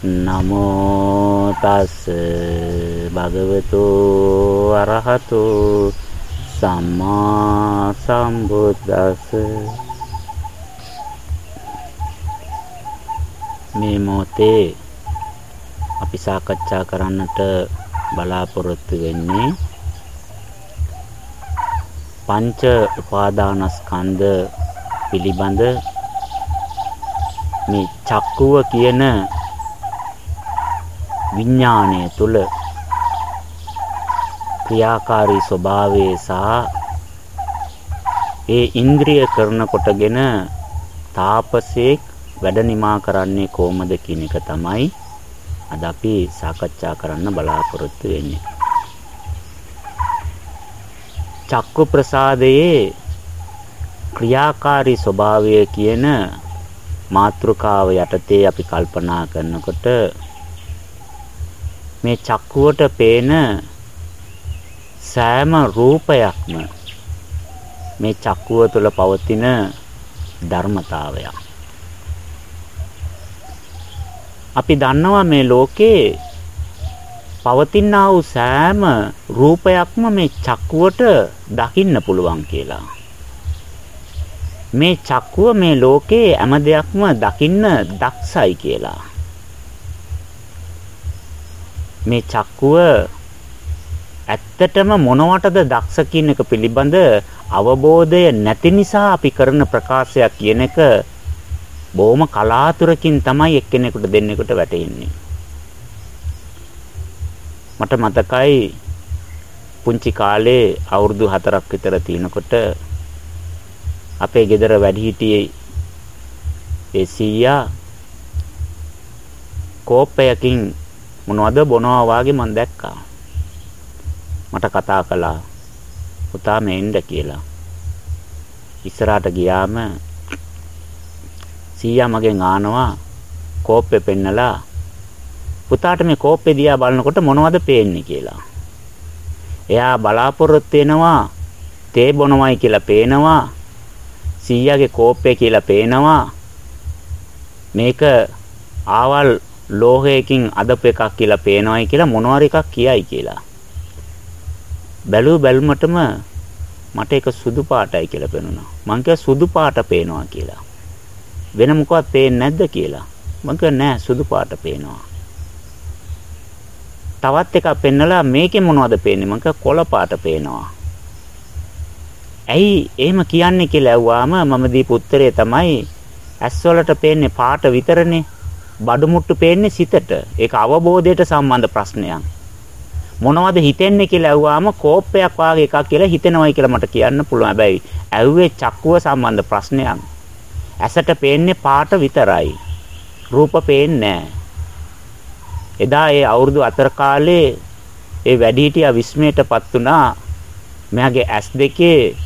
නමෝ තස් භගවතු අරහතු. සම්මා සම්බුද්දස්ස. මේ මොහොතේ අපි සාකච්ඡා කරන්නට බලාපොරොත්තු වෙන්නේ පංච උපාදානස්කන්ධ පිළිබඳ මේ චක්කුව කියන විඥාණය තුල ක්‍රියාකාරී ස්වභාවය සහ ඒ ඉන්ද්‍රිය කරන කොටගෙන තාපසේක් වැඩ නිමා කරන්නේ කොහොමද කියන එක තමයි අද අපි සාකච්ඡා කරන්න බලාපොරොත්තු වෙන්නේ. චක්කු ප්‍රසාදයේ ක්‍රියාකාරී ස්වභාවය කියන මාත්‍රකාව යටතේ අපි කල්පනා කරනකොට මේ චක්කුවට පේන සෑම රූපයක්ම මේ චක්කුව තුළ පවතින ධර්මතාවයක්. අපි දන්නවා මේ ලෝකේ පවතිනා වූ සෑම රූපයක්ම මේ චක්කුවට දකින්න පුළුවන් කියලා. මේ චක්කුව මේ ලෝකේ හැම දෙයක්ම දකින්න දක්ෂයි කියලා. මේ චක්කුව ඇත්තටම මොනවටද දක්ෂ කියන එක පිළිබඳ අවබෝධය නැති නිසා අපි කරන ප්‍රකාශයක් කියන එක බොහොම කලාතුරකින් තමයි එක්කෙනෙකුට දෙන්නෙකුට වැටෙන්නේ. මට මතකයි පුංචි කාලේ අවුරුදු 4ක් විතර තිනකොට අපේ ගෙදර වැඩිහිටියේ ඒ සීයා කෝප්පයකින් මොනවද බොනවා වාගේ මම දැක්කා. මට කතා කළා. පුතා මෙන්න කියලා. ඉස්සරහට ගියාම සීයා මගෙන් ආනවා කෝප්පේ පෙන්නලා පුතාට මේ කෝප්පේ දිහා බලනකොට මොනවද පේන්නේ කියලා. එයා බලාපොරොත්තු වෙනවා තේ බොනවයි කියලා පේනවා. සීයාගේ කෝප්පේ කියලා පේනවා. මේක ආවල් ලෝහයකින් අදපු එකක් කියලා පේනවයි කියලා මොනවාරි එකක් කියයි කියලා. බැලුව බැලුමටම මට ඒක සුදු පාටයි කියලා පෙනුණා. මං කිව්වා සුදු පාට පේනවා කියලා. වෙන මොකවත් පේන්නේ නැද්ද කියලා. මං කිව්වා නෑ සුදු පාට පේනවා. තවත් එකක් පෙන්නලා මේකේ මොනවද පේන්නේ? මං කිව්වා කොළ පාට පේනවා. ඇයි එහෙම කියන්නේ කියලා ඇහුවාම මම දීපු උත්තරේ තමයි ඇස් වලට පේන්නේ පාට විතරනේ. බඩු මුට්ටු පේන්නේ සිතට. ඒක අවබෝධයට සම්බන්ධ ප්‍රශ්නයක්. මොනවද හිතෙන්නේ කියලා ඇහුවාම කෝප්පයක් වාගේ එකක් කියලා හිතෙනවයි කියලා මට කියන්න පුළුවන්. හැබැයි ඇහුවේ චක්කුව සම්බන්ධ ප්‍රශ්නයක්. ඇසට පේන්නේ පාට විතරයි. රූප පේන්නේ එදා ඒ අවුරුදු 4 කාලේ ඒ වැඩිහිටියා විස්මයටපත් වුණා. මෙයාගේ ඇස් දෙකේ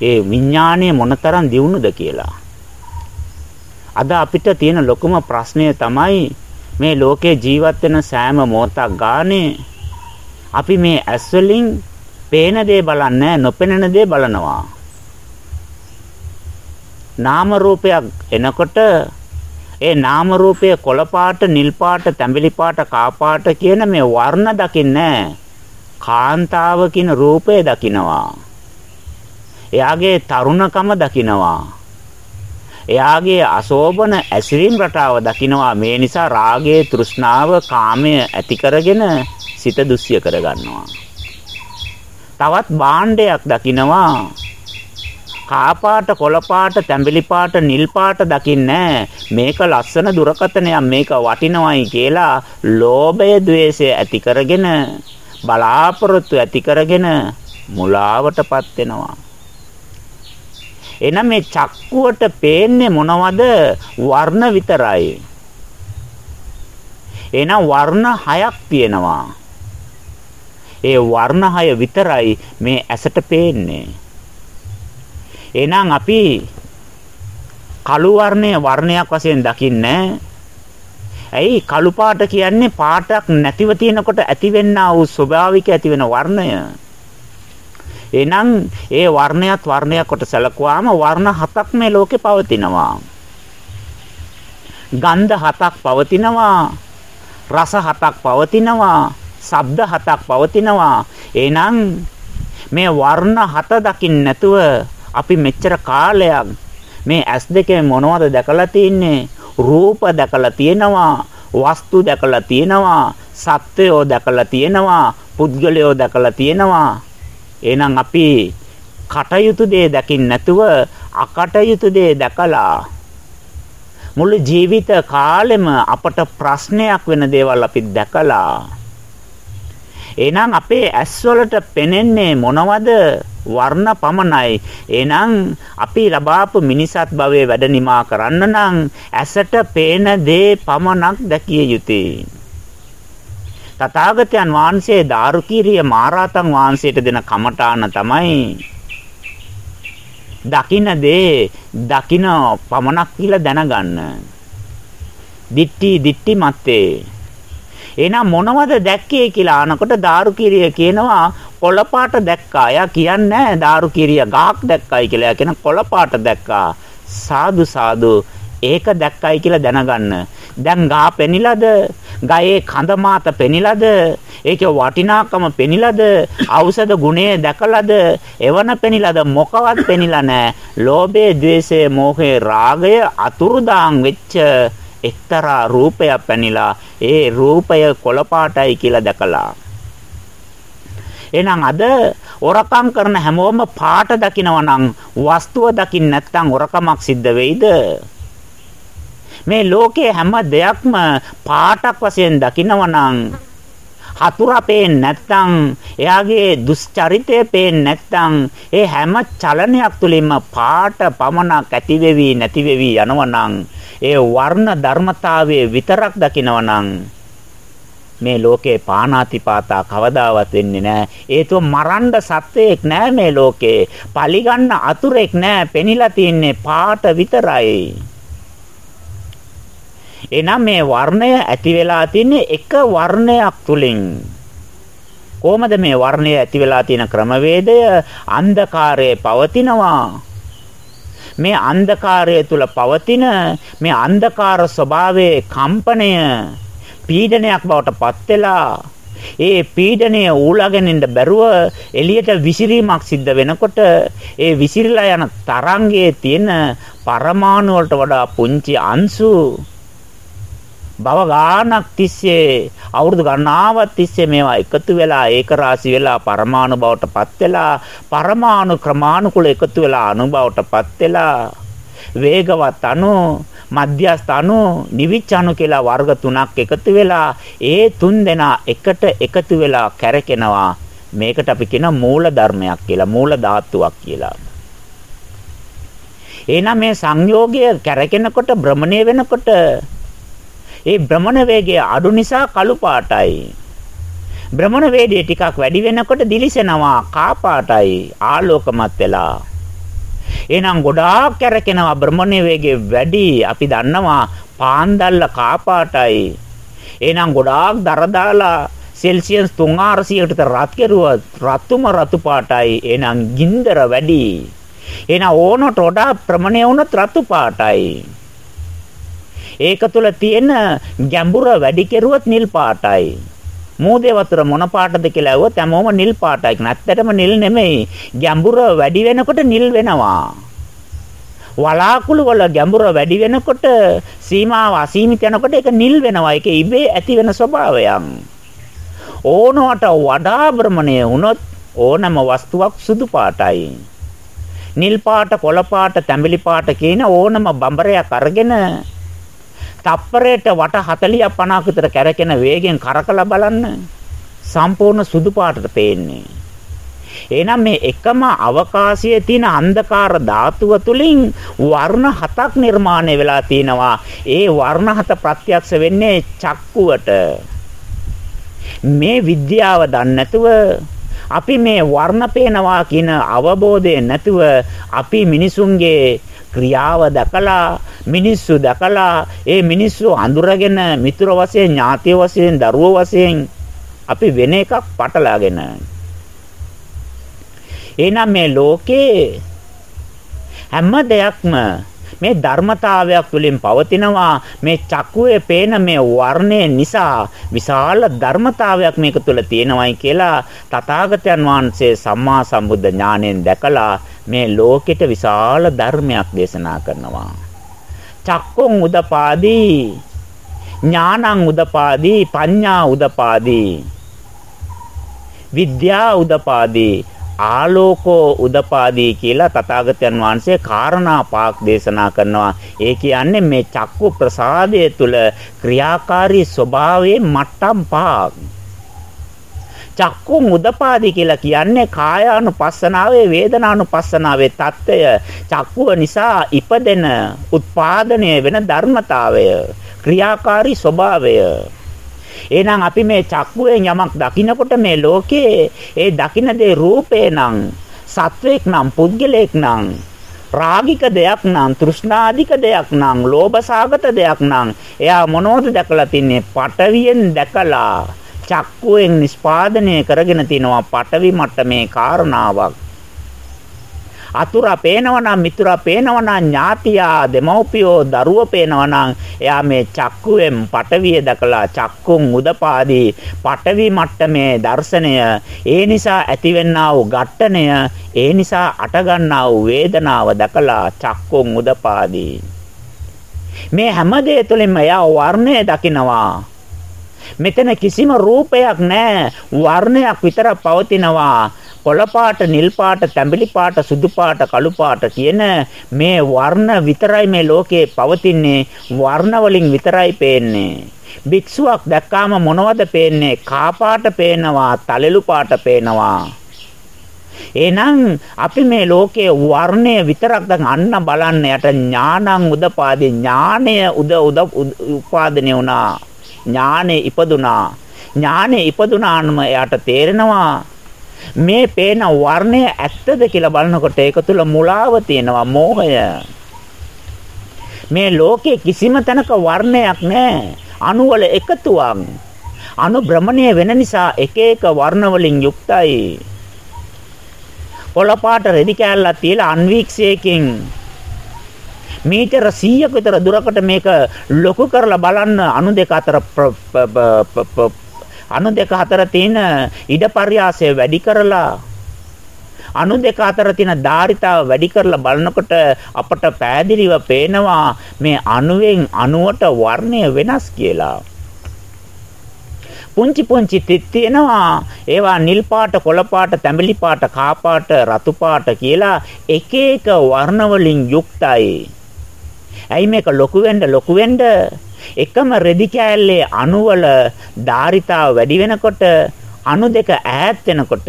ඒ විඥාණය මොනතරම් දියුණුද කියලා. අද අපිට තියෙන ලොකුම ප්‍රශ්නය තමයි මේ ලෝකේ ජීවත් වෙන සෑම මොහොතක් ගානේ අපි මේ ඇස් වලින් පේන දේ බලන්නේ නොපෙනෙන දේ බලනවා. නාම රූපයක් එනකොට ඒ නාම රූපයේ කොළ පාට, නිල් පාට, තැඹිලි පාට, කා පාට කියන මේ වර්ණ දකින්නේ කාන්තාව කියන රූපය දකිනවා. එයාගේ තරුණකම දකිනවා. එයාගේ අශෝභන ඇසිරීම් රටාව දකිනවා. මේ නිසා රාගයේ තෘෂ්ණාව කාමය ඇති කරගෙන සිත දුස්ය කරගන්නවා. තවත් භාණ්ඩයක් දකිනවා. කාපාට කොළපාට තැඹිලි පාට නිල් පාට දකින්නේ මේක ලස්සන දුරකතනයක් මේක වටිනවයි කියලා ලෝභය ద్వේෂය ඇති කරගෙන බලාපොරොත්තු ඇති කරගෙන මුලාවටපත් වෙනවා. එහෙනම් මේ චක්කුවට පේන්නේ මොනවද? වර්ණ විතරයි. එහෙනම් වර්ණ හයක් තියෙනවා. ඒ වර්ණ හය විතරයි මේ ඇසට පේන්නේ. එහෙනම් අපි කළු වර්ණය වර්ණයක් වශයෙන් දකින්නේ ඇයි කළු පාට කියන්නේ පාටක් නැතිව තියෙනකොට ඇතිවෙනා වූ ස්වභාවික ඇතිවෙන වර්ණය. එහෙනම් ඒ වර්ණයත් වර්ණයක් කොට සැලකුවාම වර්ණ හතක් මේ ලෝකේ පවතිනවා. ගන්ධ හතක් පවතිනවා. රස හතක් පවතිනවා. ශබ්ද හතක් පවතිනවා. එහෙනම් මේ වර්ණ හත දකින්න නැතුව අපි මෙච්චර කාලයක් මේ ඇස් දෙකේ මොනවද දැකලා තින්නේ? රූප දැකලා තියෙනවා, වස්තු දැකලා තියෙනවා, සත්වයෝ දැකලා තියෙනවා, පුද්ගලයෝ දැකලා තියෙනවා. එහෙනම් අපි කටයුතු දේ දකින්න නැතුව අකටයුතු දේ දැකලා මුළු ජීවිත කාලෙම අපට ප්‍රශ්නයක් වෙන දේවල් අපි දැකලා එහෙනම් අපේ ඇස් වලට පෙනෙන්නේ මොනවද? වර්ණ පමණයි. එහෙනම් අපි ලබාපු මිනිසත් භවයේ වැඩ නිමා කරන්න නම් ඇසට පේන දේ පමණක් දැකිය යුතුයි. තථාගතයන් වහන්සේ දාරුකීරිය මහරහතන් වහන්සේට දෙන කමඨාන තමයි දකින්න දේ දකින්න පමණක් කියලා දැනගන්න. දිට්ටි දිට්ටි මත්තේ. එහෙනම් මොනවද දැක්කේ කියලා අහනකොට දාරුකිරිය කියනවා කොළපාට දැක්කා. එයා කියන්නේ දාරුකිරිය ගහක් දැක්කයි කියලා. එයා කියන කොළපාට දැක්කා. සාදු සාදු ඒක දැක්කයි කියලා දැනගන්න. දැන් ගහ පෙනිලාද? ගයේ කඳ මාත පෙනිලාද? ඒකේ වටිනාකම පෙනිලාද? ඖෂධ ගුණය දැකලාද? එවන පෙනිලාද? මොකවත් පෙනිලා නැහැ. ලෝභය, ద్వේෂය, මෝහය, රාගය අතුරුදාන් වෙච්ච එක්තරා රූපයක් පැනිලා ඒ රූපය කොළපාටයි කියලා දැකලා එහෙනම් අද ඔරකම් කරන හැමෝම පාට දකිනවා නම් වස්තුව දකින්න නැත්නම් ඔරකමක් සිද්ධ වෙයිද මේ ලෝකයේ හැම දෙයක්ම පාටක් වශයෙන් දකිනවා නම් හතුරා පේන්නේ නැත්නම් එයාගේ දුස්චරිතය පේන්නේ නැත්නම් ඒ හැම චලනයක් තුළින්ම පාට පමණක් ඇති වෙවි නැති වෙවි යනවනම් ඒ වර්ණ ධර්මතාවයේ විතරක් දකිනවනම් මේ ලෝකේ පානාතිපාතා කවදාවත් වෙන්නේ නැහැ. ඒතුව මරන්න සත්වයක් නැහැ මේ ලෝකේ. පලිගන්න අතුරෙක් නැහැ. පෙනිලා තින්නේ පාට විතරයි. එහෙනම් මේ වර්ණය ඇති වෙලා තින්නේ එක වර්ණයක් තුලින්. කොහොමද මේ වර්ණය ඇති වෙලා තියෙන ක්‍රමවේදය? අන්ධකාරයේ පවතිනවා. මේ අන්ධකාරය තුල පවතින මේ අන්ධකාර ස්වභාවයේ කම්පණය පීඩනයක් බවට පත් වෙලා ඒ පීඩනය ඌලාගෙන ඉන්න බැරුව එළියට විසිරීමක් සිද්ධ වෙනකොට ඒ විසිරලා යන තරංගයේ තියෙන පරමාණු වලට වඩා පුංචි අංශු භව ගානක් තිස්සේ අවුරුදු ගණනාවක් තිස්සේ මේවා එකතු වෙලා ඒක රාශි වෙලා පරමාණු බවට පත් වෙලා පරමාණු ක්‍රමානුකූල එකතු වෙලා අණු බවට පත් වෙලා වේගවත් අණු මධ්‍යස්ථ අණු නිවිච්ච අණු කියලා වර්ග තුනක් එකතු වෙලා ඒ තුන් දෙනා එකට එකතු වෙලා කැරකෙනවා. මේකට අපි කියන මූල ධර්මයක් කියලා මූල ධාතුවක් කියලා. එහෙනම් මේ සංයෝගය කැරකෙනකොට භ්‍රමණය වෙනකොට ඒ භ්‍රමණ වේගය අඩු නිසා කළු පාටයි. භ්‍රමණ වේගය ටිකක් වැඩි වෙනකොට දිලිසෙනවා කා පාටයි ආලෝකමත් වෙලා. එහෙනම් ගොඩාක් කැරකෙනවා භ්‍රමණ වේගය වැඩි අපි දන්නවා පාන්දල්ල කා පාටයි. එහෙනම් ගොඩාක් දර දාලා සෙල්සියස් 3400කට රත් කෙරුවොත් රතුම රතු පාටයි. එහෙනම් ගින්දර වැඩි. එහෙනම් ඕනට වඩා ප්‍රමණය වුණත් රතු පාටයි. ඒක තුල තියෙන ගැඹුර වැඩි කෙරුවොත් නිල් පාටයි. මෝදේ වතුර මොන පාටද කියලා ඇහුවොත් හැමෝම නිල් පාටයි. නැත්තටම නිල් නෙමෙයි. ගැඹුර වැඩි වෙනකොට නිල් වෙනවා. වලාකුළු වල ගැඹුර වැඩි වෙනකොට සීමාව අසීමිත යනකොට ඒක නිල් වෙනවා. ඒක ඉබේ ඇති වෙන ස්වභාවයක්. ඕනවට වඩා භ්‍රමණය වුණොත් ඕනම වස්තුවක් සුදු පාටයි. නිල් පාට, කොළ පාට, තැඹිලි පාට කියන ඕනම බඹරයක් අරගෙන තප්පරයට වට 40 50 විතර කැරකෙන වේගෙන් කරකලා බලන්න සම්පූර්ණ සුදු පාටට පේන්නේ. එහෙනම් මේ එකම අවකාශයේ තියෙන අන්ධකාර ධාතුව තුලින් වර්ණ හතක් නිර්මාණය වෙලා තිනවා. ඒ වර්ණ හත ප්‍රත්‍යක්ෂ වෙන්නේ චක්කුවට. මේ විද්‍යාව දන්නේ නැතුව අපි මේ වර්ණ පේනවා කියන අවබෝධය නැතුව අපි මිනිසුන්ගේ ක්‍රියාව දැකලා මිනිස්සු දැකලා ඒ මිනිස්සු අඳුරගෙන මිතුර වශයෙන් ඥාතිය වශයෙන් දරුවෝ වශයෙන් අපි වෙන එකක් පටලාගෙන. එහෙනම් මේ ලෝකේ හැම දෙයක්ම මේ ධර්මතාවයක් තුළින් පවතිනවා. මේ චක්කුවේ පේන මේ වර්ණය නිසා විශාල ධර්මතාවයක් මේක තුළ තියෙනවයි කියලා තථාගතයන් වහන්සේ සම්මා සම්බුද්ධ ඥාණයෙන් දැකලා මේ ලෝකෙට විශාල ධර්මයක් දේශනා කරනවා. චක්කුන් උදපාදී ඥානං උදපාදී පඤ්ඤා උදපාදී විද්‍යා උදපාදී ආලෝකෝ උදපාදී කියලා තථාගතයන් වහන්සේ කාරණා පාක් දේශනා කරනවා. ඒ කියන්නේ මේ චක්කු ප්‍රසාදය තුල ක්‍රියාකාරී ස්වභාවයේ මට්ටම් පාක්. චක්කුම් උදපාදි කියලා කියන්නේ කායානුපස්සනාවේ වේදනානුපස්සනාවේ தত্ত্বය චක්කුව නිසා ඉපදෙන උත්පාදනය වෙන ධර්මතාවය ක්‍රියාකාරී ස්වභාවය එහෙනම් අපි මේ චක්කුවෙන් යමක් දකිනකොට මේ ලෝකේ ඒ දකින දේ රූපේ නම් සත්වයක් නම් පුද්ගලයෙක් නම් රාගික දෙයක් නම් තෘෂ්ණාධික දෙයක් නම් ලෝභසාගත දෙයක් නම් එයා මොනවද දැකලා තින්නේ? පටවියෙන් දැකලා චක්කුවෙන් නිස්පාදනය කරගෙන තිනවා පටවි මට්ටමේ කාරණාවක්. අතුරා පේනවනම් මිතුරා පේනවනම් ඥාතියා දෙමව්පියෝ දරුවෝ පේනවනම් එයා මේ චක්කුවෙන් පටවිය දැකලා චක්කුන් උදපාදී පටවි මට්ටමේ දර්ශනය ඒ නිසා ඇතිවෙන්නා වූ ඝට්ටණය ඒ නිසා අටගන්නා වූ වේදනාව දැකලා චක්කුන් උදපාදී. මේ හැම දෙය තුළින්ම එයා වර්ණය දකිනවා. මෙතන කිසිම රූපයක් නැහැ වර්ණයක් විතරක් පවතිනවා. කොළ පාට, නිල් පාට, තැඹිලි පාට, සුදු පාට, කළු පාට කියන මේ වර්ණ විතරයි මේ ලෝකේ පවතින්නේ වර්ණ වලින් විතරයි පේන්නේ. භික්ෂුවක් දැක්කාම මොනවද පේන්නේ? කා පාට පේනවා, තලෙලු පාට පේනවා. එහෙනම් අපි මේ ලෝකයේ වර්ණය විතරක් දැන් අන්න බලන්න යට ඥානං උදපාදී ඥානය උද උද උපාදනය වුණා ඥානෙ ඉපදුනා ඥානෙ ඉපදුනානම එයාට තේරෙනවා මේ පේන වර්ණය ඇත්තද කියලා බලනකොට ඒක තුල මුලාව තියෙනවා මෝහය. මේ ලෝකේ කිසිම තැනක වර්ණයක් නැහැ. අණු වල එකතුවක්. අණු භ්‍රමණය වෙන නිසා එක එක වර්ණ වලින් යුක්තයි. පොළපාට රෙදි කෑල්ලක් තියලා අන්වීක්ෂයකින් මීටර 100ක විතර දුරකට මේක ලොකු කරලා බලන්න අණු දෙක අතර අණු දෙක අතර තියෙන ඉඩපර්යාසය වැඩි කරලා අණු දෙක අතර තියෙන ධාරිතාව වැඩි කරලා බලනකොට අපට පෑදිලිව පේනවා මේ අණුවෙන් අණුවට වර්ණය වෙනස් කියලා. පුංචි පුංචි තිත් තියෙනවා ඒවා නිල් පාට කොළ පාට තැඹිලි පාට කා පාට රතු පාට කියලා එක එක වර්ණ වලින් යුක්තයි. ඇයි මේක ලොකු වෙන්න ලොකු වෙන්න එකම රෙදි කෑල්ලේ අණුවල ධාරිතාව වැඩි වෙනකොට අණු දෙක ඈත් වෙනකොට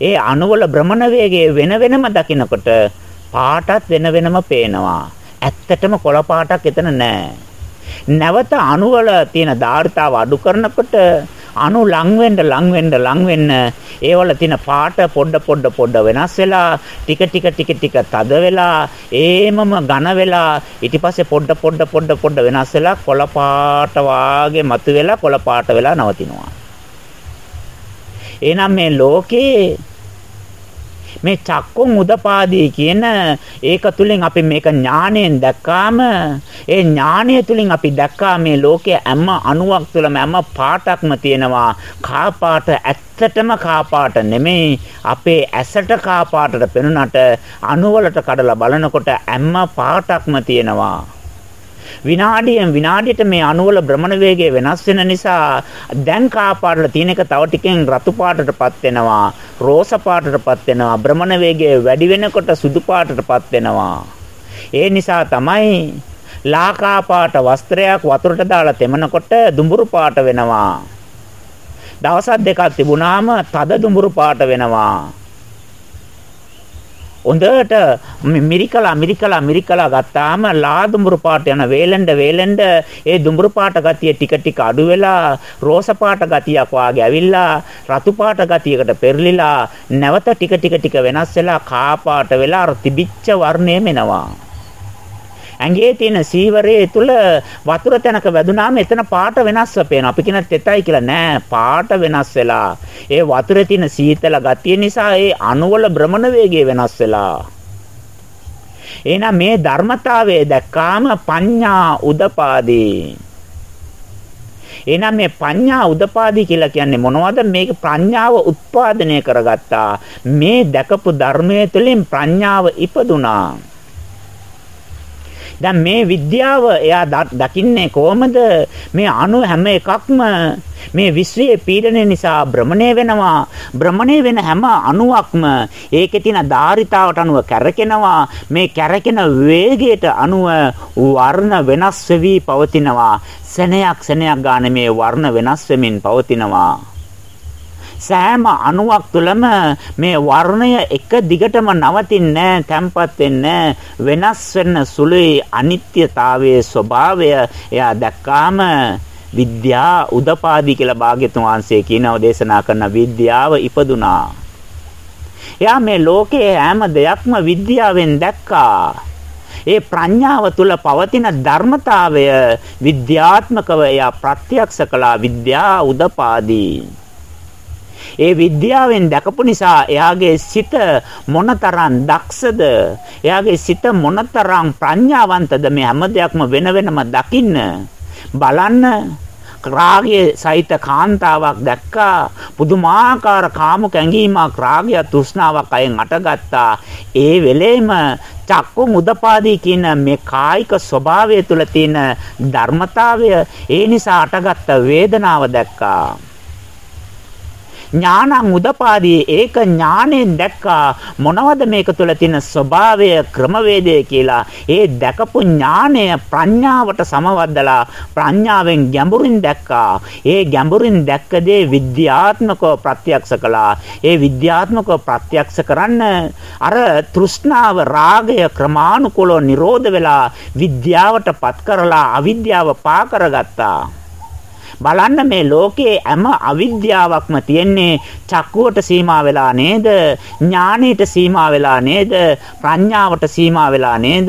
ඒ අණුවල භ්‍රමණ වේගය වෙන වෙනම දකිනකොට පාටත් වෙන වෙනම පේනවා. ඇත්තටම කොළ පාටක් එතන නැහැ. නැවත අණුවල තියෙන ධාරිතාව අඩු කරනකොට අණු ලං වෙන්න ලං වෙන්න ලං වෙන්න. ඒවල තියෙන පාට පොඩ පොඩ පොඩ වෙනස් වෙලා ටික ටික ටික ටික තද වෙලා ඒමම ඝන වෙලා ඊට පස්සේ පොඩ පොඩ පොඩ පොඩ වෙනස් වෙලා කොළ පාට වාගේ මතුවෙලා කොළ පාට වෙලා නවතිනවා. එහෙනම් මේ ලෝකේ මේ චක්කුම් උදපාදී කියන ඒක තුලින් අපි මේක ඥාණයෙන් දැක්කාම ඒ ඥාණය තුලින් අපි දැක්කා මේ ලෝකයේ හැම අණුවක් තුළම හැම පාටක්ම තියෙනවා. කා පාට ඇත්තටම කා පාට නෙමෙයි අපේ ඇසට කා පාටට පෙනුනට අණුවලට කඩලා බලනකොට හැම පාටක්ම තියෙනවා. විනාඩියෙන් විනාඩියට මේ අණුවල භ්‍රමණ වේගය වෙනස් වෙන නිසා දැන් කාපාටල තියෙන එක තව ටිකෙන් රතු පාටටපත් වෙනවා රෝස පාටටපත් වෙනවා භ්‍රමණ වේගය වැඩි වෙනකොට සුදු පාටටපත් වෙනවා. ඒ නිසා තමයි ලාකා පාට වස්ත්‍රයක් වතුරට දාලා තෙමනකොට දුඹුරු පාට වෙනවා. දවසක් දෙකක් තිබුණාම තද දුඹුරු පාට වෙනවා. හොඳට මිරිකලා මිරිකලා මිරිකලා ගත්තාම ලා දුඹුරු පාට යන වේලෙන්ඩ වේලෙන්ඩ ඒ දුඹුරු පාට ගතිය ටික ටික අඩු වෙලා රෝස පාට ගතියක් වාගේ ඇවිල්ලා රතු පාට ගතියකට පෙරලිලා නැවත ටික ටික ටික වෙනස් වෙලා කා පාට වෙලා අර තිබිච්ච වර්ණය මෙනවා. ඇඟේ තියෙන සීවරයේ තුල වතුර තැනක වැදුනාම එතන පාට වෙනස්ව පේනවා. අපි කියන තෙතයි කියලා නෑ පාට වෙනස් වෙලා. ඒ වතුරේ තියෙන සීතල ගතිය නිසා ඒ අණුවල භ්‍රමණ වේගය වෙනස් වෙලා. එහෙනම් මේ ධර්මතාවය දැක්කාම පඤ්ඤා උදපාදී එහෙනම් මේ පඤ්ඤා උදපාදී කියලා කියන්නේ මොනවද? මේක ප්‍රඥාව උත්පාදනය කරගත්තා. මේ දැකපු ධර්මයේ තුළින් ප්‍රඥාව ඉපදුනා. දැන් මේ විද්‍යාව එයා දකින්නේ කොහමද? මේ අණු හැම එකක්ම මේ විශ්වයේ පීඩනය නිසා භ්‍රමණය වෙනවා. භ්‍රමණය වෙන හැම අණුවක්ම ඒකේ තියෙන ධාරිතාවට අනුව කැරකෙනවා. මේ කැරකෙන වේගයට අනුව වර්ණ වෙනස් වෙවි පවතිනවා. සෙනයක් සෙනයක් ගන්න මේ වර්ණ වෙනස් වෙමින් පවතිනවා. සෑම අණුවක් තුළම මේ වර්ණය එක දිගටම නවතින්නේ තැම්පත් වෙන්නේ වෙනස් වෙන්න සුළුයි අනිත්‍යතාවයේ ස්වභාවය එයා දැක්කාම විද්‍යා උදපාදි කියලා භාග්‍යතුන් වහන්සේ කියනව දේශනා කරන විද්‍යාව ඉපදුනා. එයා මේ ලෝකයේ හැම දෙයක්ම විද්‍යාවෙන් දැක්කා. ඒ ප්‍රඥාව තුල පවතින ධර්මතාවය විද්‍යාත්මකව එයා ප්‍රත්‍යක්ෂ කළා විද්‍යා උදපාදී ඒ විද්‍යාවෙන් දැකපු නිසා එයාගේ සිත මොනතරම් දක්ෂද? එයාගේ සිත මොනතරම් ප්‍රඥාවන්තද? මේ හැම දෙයක්ම වෙන වෙනම දකින්න. බලන්න. රාගයේ සහිත කාන්තාවක් දැක්කා. පුදුමාකාර කාමුක ඇඟීමක් රාගය තෘෂ්ණාවක් අයෙන් අටගත්තා. ඒ වෙලේම චක්කු මුදපාදී කියන මේ කායික ස්වභාවය තුළ තියෙන ධර්මතාවය ඒ නිසා අටගත්ත වේදනාව දැක්කා. ඥානං උදපාදී ඒක ඥාණයෙන් දැක්කා. මොනවද මේක තුළ තියෙන ස්වභාවය ක්‍රමවේදය කියලා? ඒ දැකපු ඥාණය ප්‍රඥාවට සමවද්දලා ප්‍රඥාවෙන් ගැඹුරින් දැක්කා. ඒ ගැඹුරින් දැක්ක දේ විද්‍යාත්මකව ප්‍රත්‍යක්ෂ කළා. ඒ විද්‍යාත්මකව ප්‍රත්‍යක්ෂ කරන්න අර තෘෂ්ණාව රාගය ක්‍රමානුකූලව නිරෝධ වෙලා විද්‍යාවට පත් කරලා අවිද්‍යාව පා කරගත්තා. බලන්න මේ ලෝකයේ හැම අවිද්‍යාවක්ම තියෙන්නේ චක්කුවට සීමා වෙලා නේද? ඥානෙට සීමා වෙලා නේද? ප්‍රඥාවට සීමා වෙලා නේද?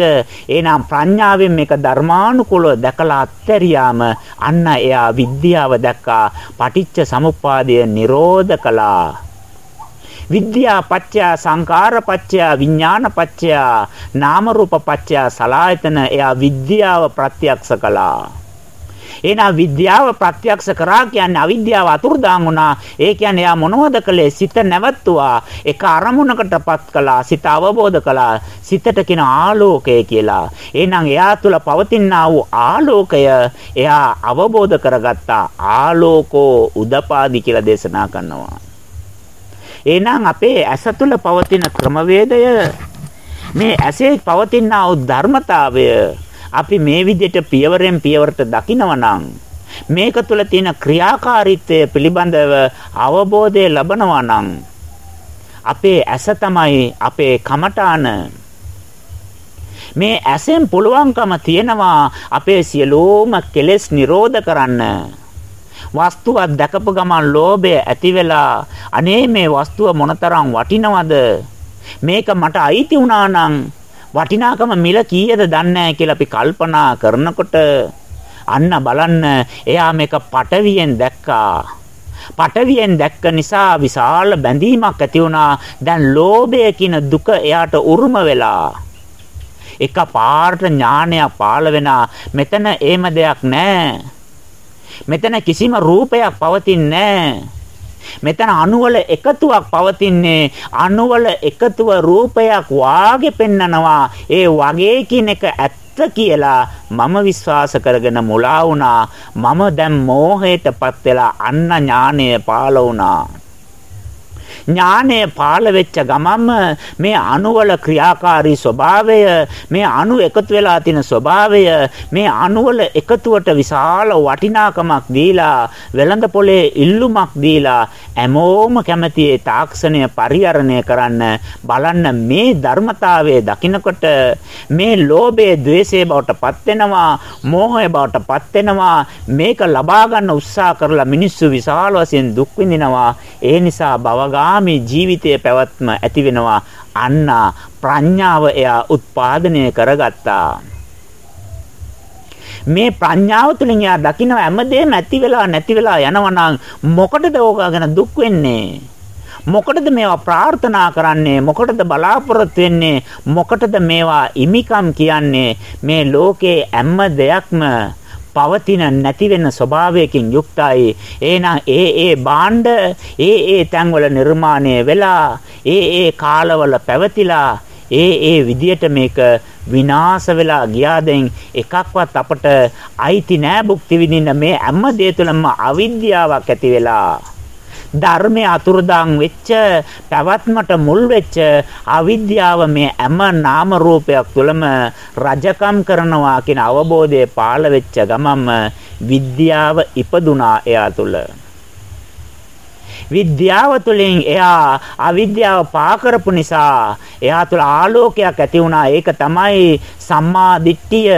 එහෙනම් ප්‍රඥාවෙන් මේක ධර්මානුකූලව දැකලා අත්හැරියාම අන්න එයා විද්‍යාව දැක්කා. පටිච්ච සමුප්පාදය නිරෝධ කළා. විද්‍යා පත්‍ය සංකාර පත්‍ය විඥාන පත්‍ය නාම රූප පත්‍ය සලායතන එයා විද්‍යාව ප්‍රත්‍යක්ෂ කළා එහෙනම් විද්‍යාව ප්‍රත්‍යක්ෂ කරා කියන්නේ අවිද්‍යාව අතුරුදාන් වුණා. ඒ කියන්නේ එයා මොනවද කළේ? සිත නැවතුවා. ඒක අරමුණකටපත් කළා. සිත අවබෝධ කළා. සිතට කියන ආලෝකය කියලා. එහෙනම් එයා තුල පවතිනා වූ ආලෝකය එයා අවබෝධ කරගත්තා. ආලෝකෝ උදපාදි කියලා දේශනා කරනවා. එහෙනම් අපේ ඇස තුල පවතින ක්‍රමවේදය මේ ඇසේ පවතිනා වූ ධර්මතාවය අපි මේ විදිහට පියවරෙන් පියවරට දකිනවා මේක තුළ තියෙන ක්‍රියාකාරීත්වය පිළිබඳව අවබෝධය ලබනවා නම් අපේ ඇස තමයි අපේ කමඨාන. මේ ඇසෙන් පුළුවන්කම තියෙනවා අපේ සියලුම කෙලෙස් නිරෝධ කරන්න. වස්තුවක් දැකපු ගමන් ලෝභය ඇති වෙලා අනේ මේ වස්තුව මොනතරම් වටිනවද? මේක මට අයිති වුණා නම් වටිනාකම මිල කීයද දන්නේ කියලා අපි කල්පනා කරනකොට අන්න බලන්න එයා මේක පටවියෙන් දැක්කා. පටවියෙන් දැක්ක නිසා විශාල බැඳීමක් ඇති වුණා. දැන් ලෝභය කියන දුක එයාට උරුම වෙලා. එක පාට ඥානයක් පාළ වෙනා මෙතන එහෙම දෙයක් නැහැ. මෙතන කිසිම රූපයක් පවතින්නේ නැහැ. මෙතන අණුවල එකතුවක් පවතින්නේ අණුවල එකතුව රූපයක් වාගේ පෙන්නනවා. ඒ වගේ කියන එක ඇත්ත කියලා මම විශ්වාස කරගෙන මුලා වුණා. මම දැන් මෝහයටපත් වෙලා අන්න ඥානය පාළ වුණා. ඥානය පාළ වෙච්ච ගමන්ම මේ අණුවල ක්‍රියාකාරී ස්වභාවය මේ අණු එකතු වෙලා තියෙන ස්වභාවය මේ අණුවල එකතුවට විශාල වටිනාකමක් දීලා වෙළඳ පොලේ ඉල්ලුමක් දීලා හැමෝම කැමති තාක්ෂණය පරිහරණය කරන්න බලන්න මේ ධර්මතාවයේ දකිනකොට මේ ලෝභයේ द्वේෂයේ බවට පත් වෙනවා මෝහය බවට පත් වෙනවා මේක ලබා ගන්න උත්සාහ කරලා මිනිස්සු විශාල වශයෙන් දුක් විඳිනවා. ඒ නිසා භවගා අනාගාමී ජීවිතයේ පැවැත්ම ඇති වෙනවා අන්න ප්‍රඥාව එයා උත්පාදනය කරගත්තා මේ ප්‍රඥාව තුළින් එයා දකින්න හැමදේම ඇති වෙලා නැති වෙලා යනවා නම් මොකටද ඕක ගැන දුක් වෙන්නේ මොකටද මේවා ප්‍රාර්ථනා කරන්නේ? මොකටද බලාපොරොත්තු වෙන්නේ? මොකටද මේවා ඉමිකම් කියන්නේ? මේ ලෝකේ හැම දෙයක්ම පවතින නැති වෙන ස්වභාවයකින් යුක්තයි. එහෙනම් ඒ ඒ භාණ්ඩ ඒ ඒ තැන්වල නිර්මාණය වෙලා ඒ ඒ කාලවල පැවතිලා ඒ ඒ විදියට මේක විනාශ වෙලා ගියාදෙන් එකක්වත් අපට අයිති නෑ භුක්ති විඳින්න මේ හැම දේ තුළම අවිද්‍යාවක් ඇති වෙලා ධර්මයේ අතුරුදාන් වෙච්ච පැවැත්මට මුල් වෙච්ච අවිද්‍යාව මේ හැම නාම රූපයක් තුළම රජකම් කරනවා කියන අවබෝධය පාළ වෙච්ච ගමම්ම විද්‍යාව ඉපදුනා එයා තුළ. විද්‍යාව තුළින් එයා අවිද්‍යාව පා කරපු නිසා එයා තුළ ආලෝකයක් ඇති වුණා. ඒක තමයි සම්මා දිට්ඨිය.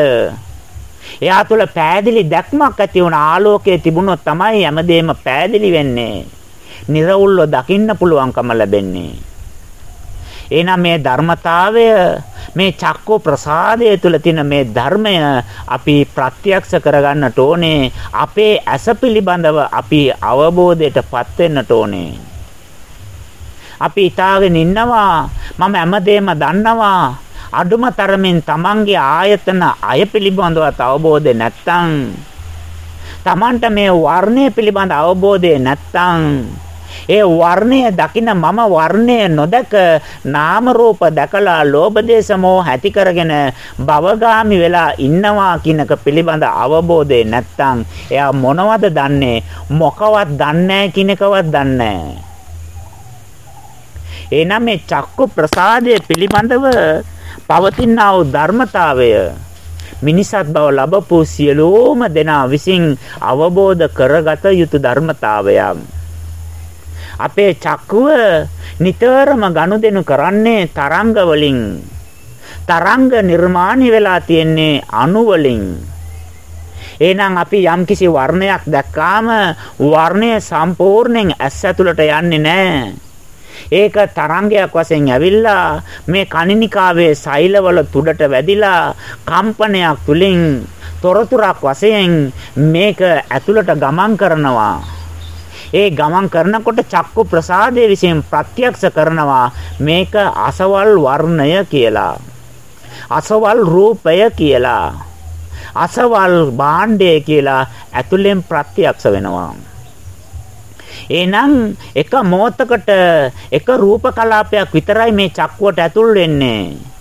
එයා තුළ පෑදිලි දැක්මක් ඇති වුණ ආලෝකයේ තිබුණොත් තමයි හැමදේම පෑදිලි වෙන්නේ. නිර්වුල්ව දකින්න පුළුවන්කම ලැබෙන්නේ. එහෙනම් මේ ධර්මතාවය මේ චක්කෝ ප්‍රසාදය තුල තියෙන මේ ධර්මය අපි ප්‍රත්‍යක්ෂ කරගන්නට ඕනේ අපේ ඇස පිළිබඳව අපි අවබෝධයටපත් වෙන්නට ඕනේ අපි ඊටාගෙන ඉන්නවා මම හැමදේම දන්නවා අඩුම තරමින් තමන්ගේ ආයතන අය පිළිබඳව අවබෝධය නැත්තම් තමන්ට මේ වර්ණය පිළිබඳ අවබෝධය නැත්තම් ඒ වර්ණය දකින මම වර්ණය නොදක නාම රූප දැකලා ලෝභ දේශ මොහ ඇති කරගෙන භවගාමි වෙලා ඉන්නවා කියනක පිළිබඳ අවබෝධය නැත්තම් එයා මොනවද දන්නේ? මොකවත් දන්නේ කියනකවත් දන්නේ එනම් මේ චක්කු ප්‍රසාදය පිළිබඳව පවතිනා වූ ධර්මතාවය මිනිසත් බව ලැබපු සියලුම දෙනා විසින් අවබෝධ කරගත යුතු ධර්මතාවයක්. අපේ චක්කුව නිතරම ගනුදෙනු කරන්නේ තරංග වලින්. තරංග නිර්මාණය වෙලා තියෙන්නේ අණු වලින්. එහෙනම් අපි යම්කිසි වර්ණයක් දැක්කාම වර්ණය සම්පූර්ණයෙන් ඇස් ඇතුළට යන්නේ නැහැ. ඒක තරංගයක් වශයෙන් ඇවිල්ලා මේ කණිනිකාවේ සෛලවල තුඩට වැදිලා කම්පනයක් තුලින් තොරතුරක් වශයෙන් මේක ඇතුළට ගමන් කරනවා. ඒ ගමන් කරනකොට චක්කු ප්‍රසාදයේ විසින් ප්‍රත්‍යක්ෂ කරනවා මේක අසවල් වර්ණය කියලා. අසවල් රූපය කියලා. අසවල් භාණ්ඩය කියලා ඇතුලෙන් ප්‍රත්‍යක්ෂ වෙනවා. එහෙනම් එක මොහොතකට එක රූප කලාපයක් විතරයි මේ චක්කුවට ඇතුල් වෙන්නේ.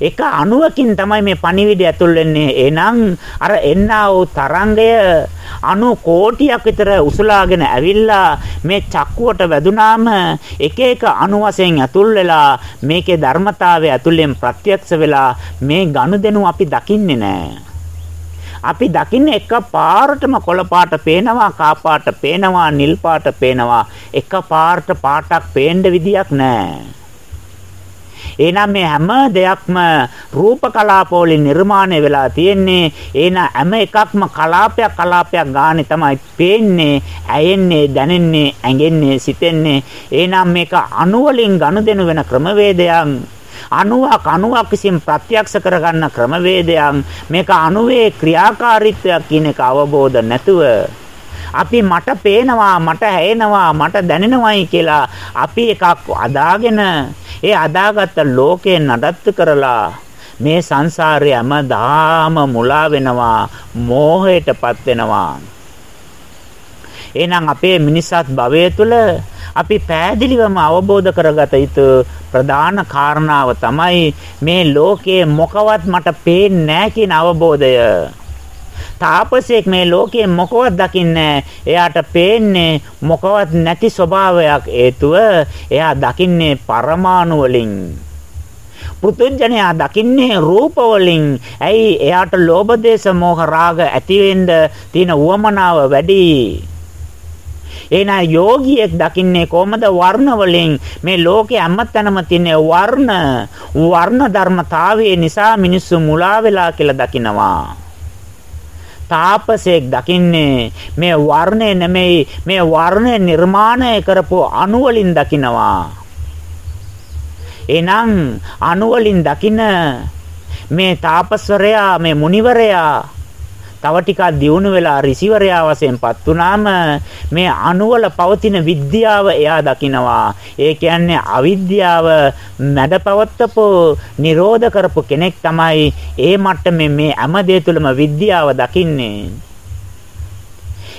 එක අණුවකින් තමයි මේ පණිවිඩය ඇතුල් වෙන්නේ. එහෙනම් අර එන්නා වූ තරංගය අණු කෝටියක් විතර උසලාගෙන ඇවිල්ලා මේ චක්කුවට වැදුනාම එක එක අණු වශයෙන් ඇතුල් වෙලා මේකේ ධර්මතාවය ඇතුළෙන් ප්‍රත්‍යක්ෂ වෙලා මේ ගනුදෙනු අපි දකින්නේ නැහැ. අපි දකින්නේ එක පාරටම කොළ පාට පේනවා, කා පාට පේනවා, නිල් පාට පේනවා. එක පාට පාටක් පේන්න විදියක් නැහැ. එහෙනම් මේ හැම දෙයක්ම රූප කලාපවලින් නිර්මාණය වෙලා තියෙන්නේ. එහෙනම් හැම එකක්ම කලාපයක් කලාපයක් ගානේ තමයි පේන්නේ, ඇයෙන්නේ, දැනෙන්නේ, ඇඟෙන්නේ, සිතෙන්නේ. එහෙනම් මේක අණු වලින් ගනුදෙනු වෙන ක්‍රමවේදයක්. අණුවක් අණුවක් විසින් ප්‍රත්‍යක්ෂ කරගන්න ක්‍රමවේදයක් මේක අණුවේ ක්‍රියාකාරීත්වයක් කියන එක අවබෝධ නැතුව අපි මට පේනවා මට හැයෙනවා මට දැනෙනවයි කියලා අපි එකක් අදාගෙන ඒ අදාගත්ත ලෝකේ නඩත්තු කරලා මේ සංසාරේ හැමදාම මුලා වෙනවා මෝහයටපත් වෙනවා. එහෙනම් අපේ මිනිසත් භවය තුළ අපි පෑදිලිවම අවබෝධ කරගත යුතු ප්‍රධාන කාරණාව තමයි මේ ලෝකයේ මොකවත් මට පේන්නේ නැහැ කියන අවබෝධය. තාපසයෙක් මේ ලෝකයේ මොකවත් දකින්නේ එයාට පේන්නේ මොකවත් නැති ස්වභාවයක් හේතුව එයා දකින්නේ පරමාණු වලින්. පෘථුජනයා දකින්නේ රූප වලින්. ඇයි එයාට ලෝභ දේශ මොහ රාග ඇති වෙන්න තියෙන උවමනාව වැඩි? එහෙනම් යෝගියෙක් දකින්නේ කොහමද වර්ණ වලින්? මේ ලෝකේ හැමතැනම තියෙන වර්ණ වර්ණ ධර්මතාවය නිසා මිනිස්සු මුලා වෙලා කියලා දකිනවා. තාපසයෙක් දකින්නේ මේ වර්ණය නෙමෙයි මේ වර්ණය නිර්මාණය කරපු අණු වලින් දකිනවා. එනම් අණු වලින් දකින මේ තාපස්වරයා මේ මුනිවරයා තව ටිකක් දියුණු වෙලා රිසිවරයා වශයෙන්පත් වුනාම මේ අණුවල පවතින විද්‍යාව එයා දකිනවා. ඒ කියන්නේ අවිද්‍යාව මැඩපවත්තපෝ නිරෝධ කරපු කෙනෙක් තමයි ඒ මට්ටමේ මේ හැම දෙය තුළම විද්‍යාව දකින්නේ.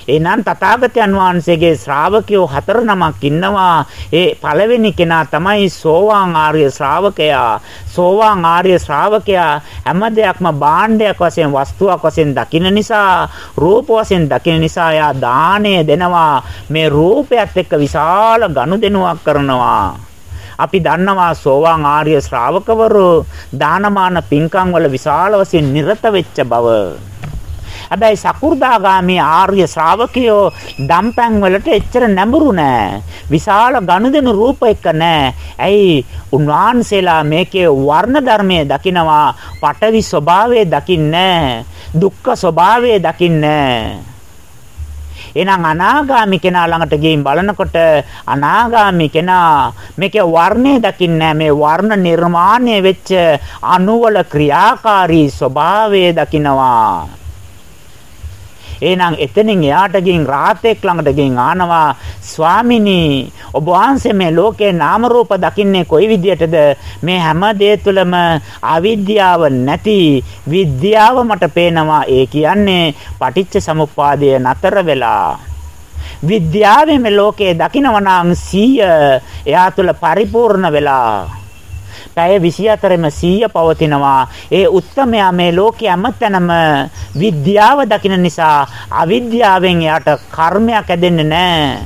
එහෙනම් තථාගතයන් වහන්සේගේ ශ්‍රාවකයෝ හතර නමක් ඉන්නවා. ඒ පළවෙනි කෙනා තමයි සෝවාන් ආර්ය ශ්‍රාවකයා. සෝවාන් ආර්ය ශ්‍රාවකයා හැම දෙයක්ම භාණ්ඩයක් වශයෙන් වස්තුවක් වශයෙන් දකින නිසා, රූප වශයෙන් දකින නිසා යා දාණය දෙනවා. මේ රූපයත් එක්ක විශාල ගනුදෙනුවක් කරනවා. අපි දන්නවා සෝවාන් ආර්ය ශ්‍රාවකවරු දානමාන පින්කම් වල විශාල වශයෙන් නිරත වෙච්ච බව. හැබැයි සකු르දාගාමී ආර්ය ශ්‍රාවකයෝ දම්පැන් වලට එච්චර නැඹුරු නෑ. විශාල ගනුදෙනු රූප එක නෑ. ඇයි? උන්වහන්සේලා මේකේ වර්ණ ධර්මයේ දකිනවා, පටවි ස්වභාවය දකින්නේ දුක්ඛ ස්වභාවය දකින්නේ එහෙනම් අනාගාමි කෙනා ළඟට ගිහින් බලනකොට අනාගාමි කෙනා මේකේ වර්ණය දකින්නේ මේ වර්ණ නිර්මාණය වෙච්ච අණුවල ක්‍රියාකාරී ස්වභාවය දකිනවා. එහෙනම් එතනින් එයාට ගින් රාතෙක් ළඟට ගින් ආනවා ස්වාමිනී ඔබ වහන්සේ මේ ලෝකේ නාම රූප දකින්නේ කොයි විදියටද? මේ හැම දේ තුළම අවිද්‍යාව නැති විද්‍යාව මට පේනවා. ඒ කියන්නේ පටිච්ච සමුප්පාදය නතර වෙලා. විද්‍යාවෙන් මේ ලෝකේ දකිනවනම් 100 එයා තුළ පරිපූර්ණ වෙලා. පැය 24ෙම 100 පවතිනවා. ඒ උත්තමයා මේ ලෝකයේ හැමතැනම විද්‍යාව දකින නිසා අවිද්‍යාවෙන් එයාට කර්මයක් ඇදෙන්නේ නැහැ.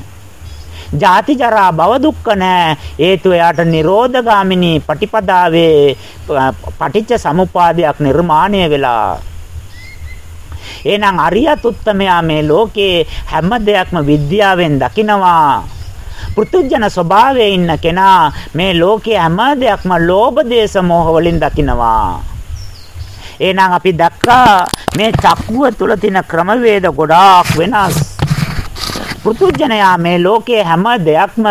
ජාති ජරා භව දුක්ඛ නැහැ. හේතු එයාට නිරෝධගාමිනී පටිපදාවේ පටිච්ච සමුපාදයක් නිර්මාණය වෙලා එහෙනම් අරියත් උත්තමයා මේ ලෝකේ හැම දෙයක්ම විද්‍යාවෙන් දකිනවා පෘතුජන ස්වභාවයේ ඉන්න කෙනා මේ ලෝකයේ හැම දෙයක්ම ලෝභ දේශ මොහ වලින් දකිනවා. එහෙනම් අපි දැක්කා මේ චක්කුව තුල තියෙන ක්‍රමවේද ගොඩාක් වෙනස්. පෘතුජනයා මේ ලෝකයේ හැම දෙයක්ම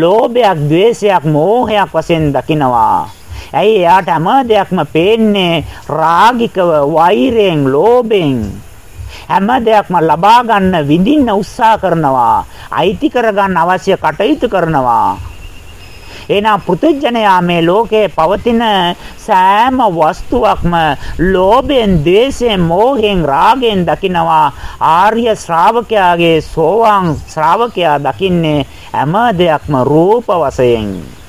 ලෝභයක්, ద్వේෂයක්, මෝහයක් වශයෙන් දකිනවා. ඇයි එයාට හැම දෙයක්ම පේන්නේ රාගිකව, වෛරයෙන්, ලෝභයෙන්. හැම දෙයක්ම ලබා ගන්න විඳින්න උත්සාහ කරනවා. අයිති කරගන්න අවශ්‍ය කටයුතු කරනවා. එහෙනම් පෘථජනයා මේ ලෝකේ පවතින සෑම වස්තුවක්ම ලෝභයෙන්, ද්වේෂයෙන්, මෝහයෙන්, රාගයෙන් දකිනවා. ආර්ය ශ්‍රාවකයාගේ සෝවාන් ශ්‍රාවකයා දකින්නේ හැම දෙයක්ම රූප වශයෙන්.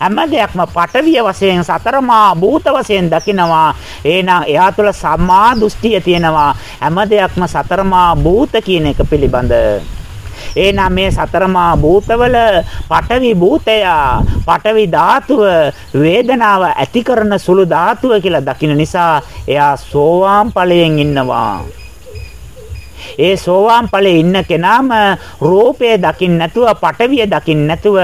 හැම දෙයක්ම පටවිය වශයෙන් සතරමා භූත වශයෙන් දකිනවා. එහෙනම් එයා තුළ සම්මා දෘෂ්ටිය තියෙනවා. හැම දෙයක්ම සතරමා භූත කියන එක පිළිබඳ. එහෙනම් මේ සතරමා භූතවල පටවි භූතය පටවි ධාතුව වේදනාව ඇති කරන සුළු ධාතුව කියලා දකින නිසා එයා සෝවාන් ඵලයෙන් ඉන්නවා. ඒ සෝවාන් ඵලයේ ඉන්න කෙනාම රූපය දකින්න නැතුව පටවිය දකින්න නැතුව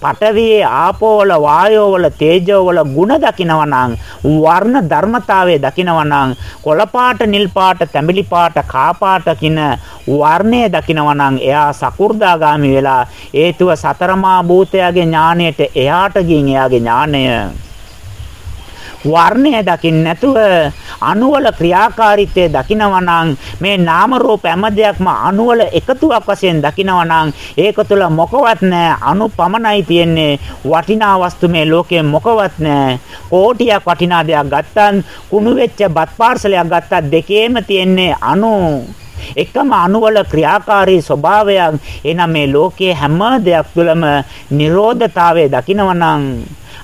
පටවියේ ආපෝවල වායෝවල තේජෝවල ಗುಣ දකිනවා නම් වර්ණ ධර්මතාවය දකිනවා නම් කොළ පාට නිල් පාට තැඹිලි පාට කා පාට කින වර්ණය දකිනවා නම් එයා සකු르දාගාමි වෙලා හේතුව සතරමා භූතයාගේ ඥාණයට එහාට ගින් එයාගේ ඥාණය වර්ණය දකින්න නැතුව අණුවල ක්‍රියාකාරීත්වය දකිනවා නම් මේ නාම රූප හැම දෙයක්ම අණුවල එකතුවක් වශයෙන් දකිනවා නම් ඒක තුළ මොකවත් නැහැ අණු පමණයි තියෙන්නේ. වටිනා වස්තු මේ ලෝකේ මොකවත් නැහැ කෝටියක් වටිනා දෙයක් ගත්තන් කුණු වෙච්ච බත් පාර්සලයක් ගත්තා දෙකේම තියෙන්නේ අණු එකම අණුවල ක්‍රියාකාරී ස්වභාවයක්. එනනම් මේ ලෝකයේ හැම දෙයක් තුළම නිරෝධතාවය දකිනවනම්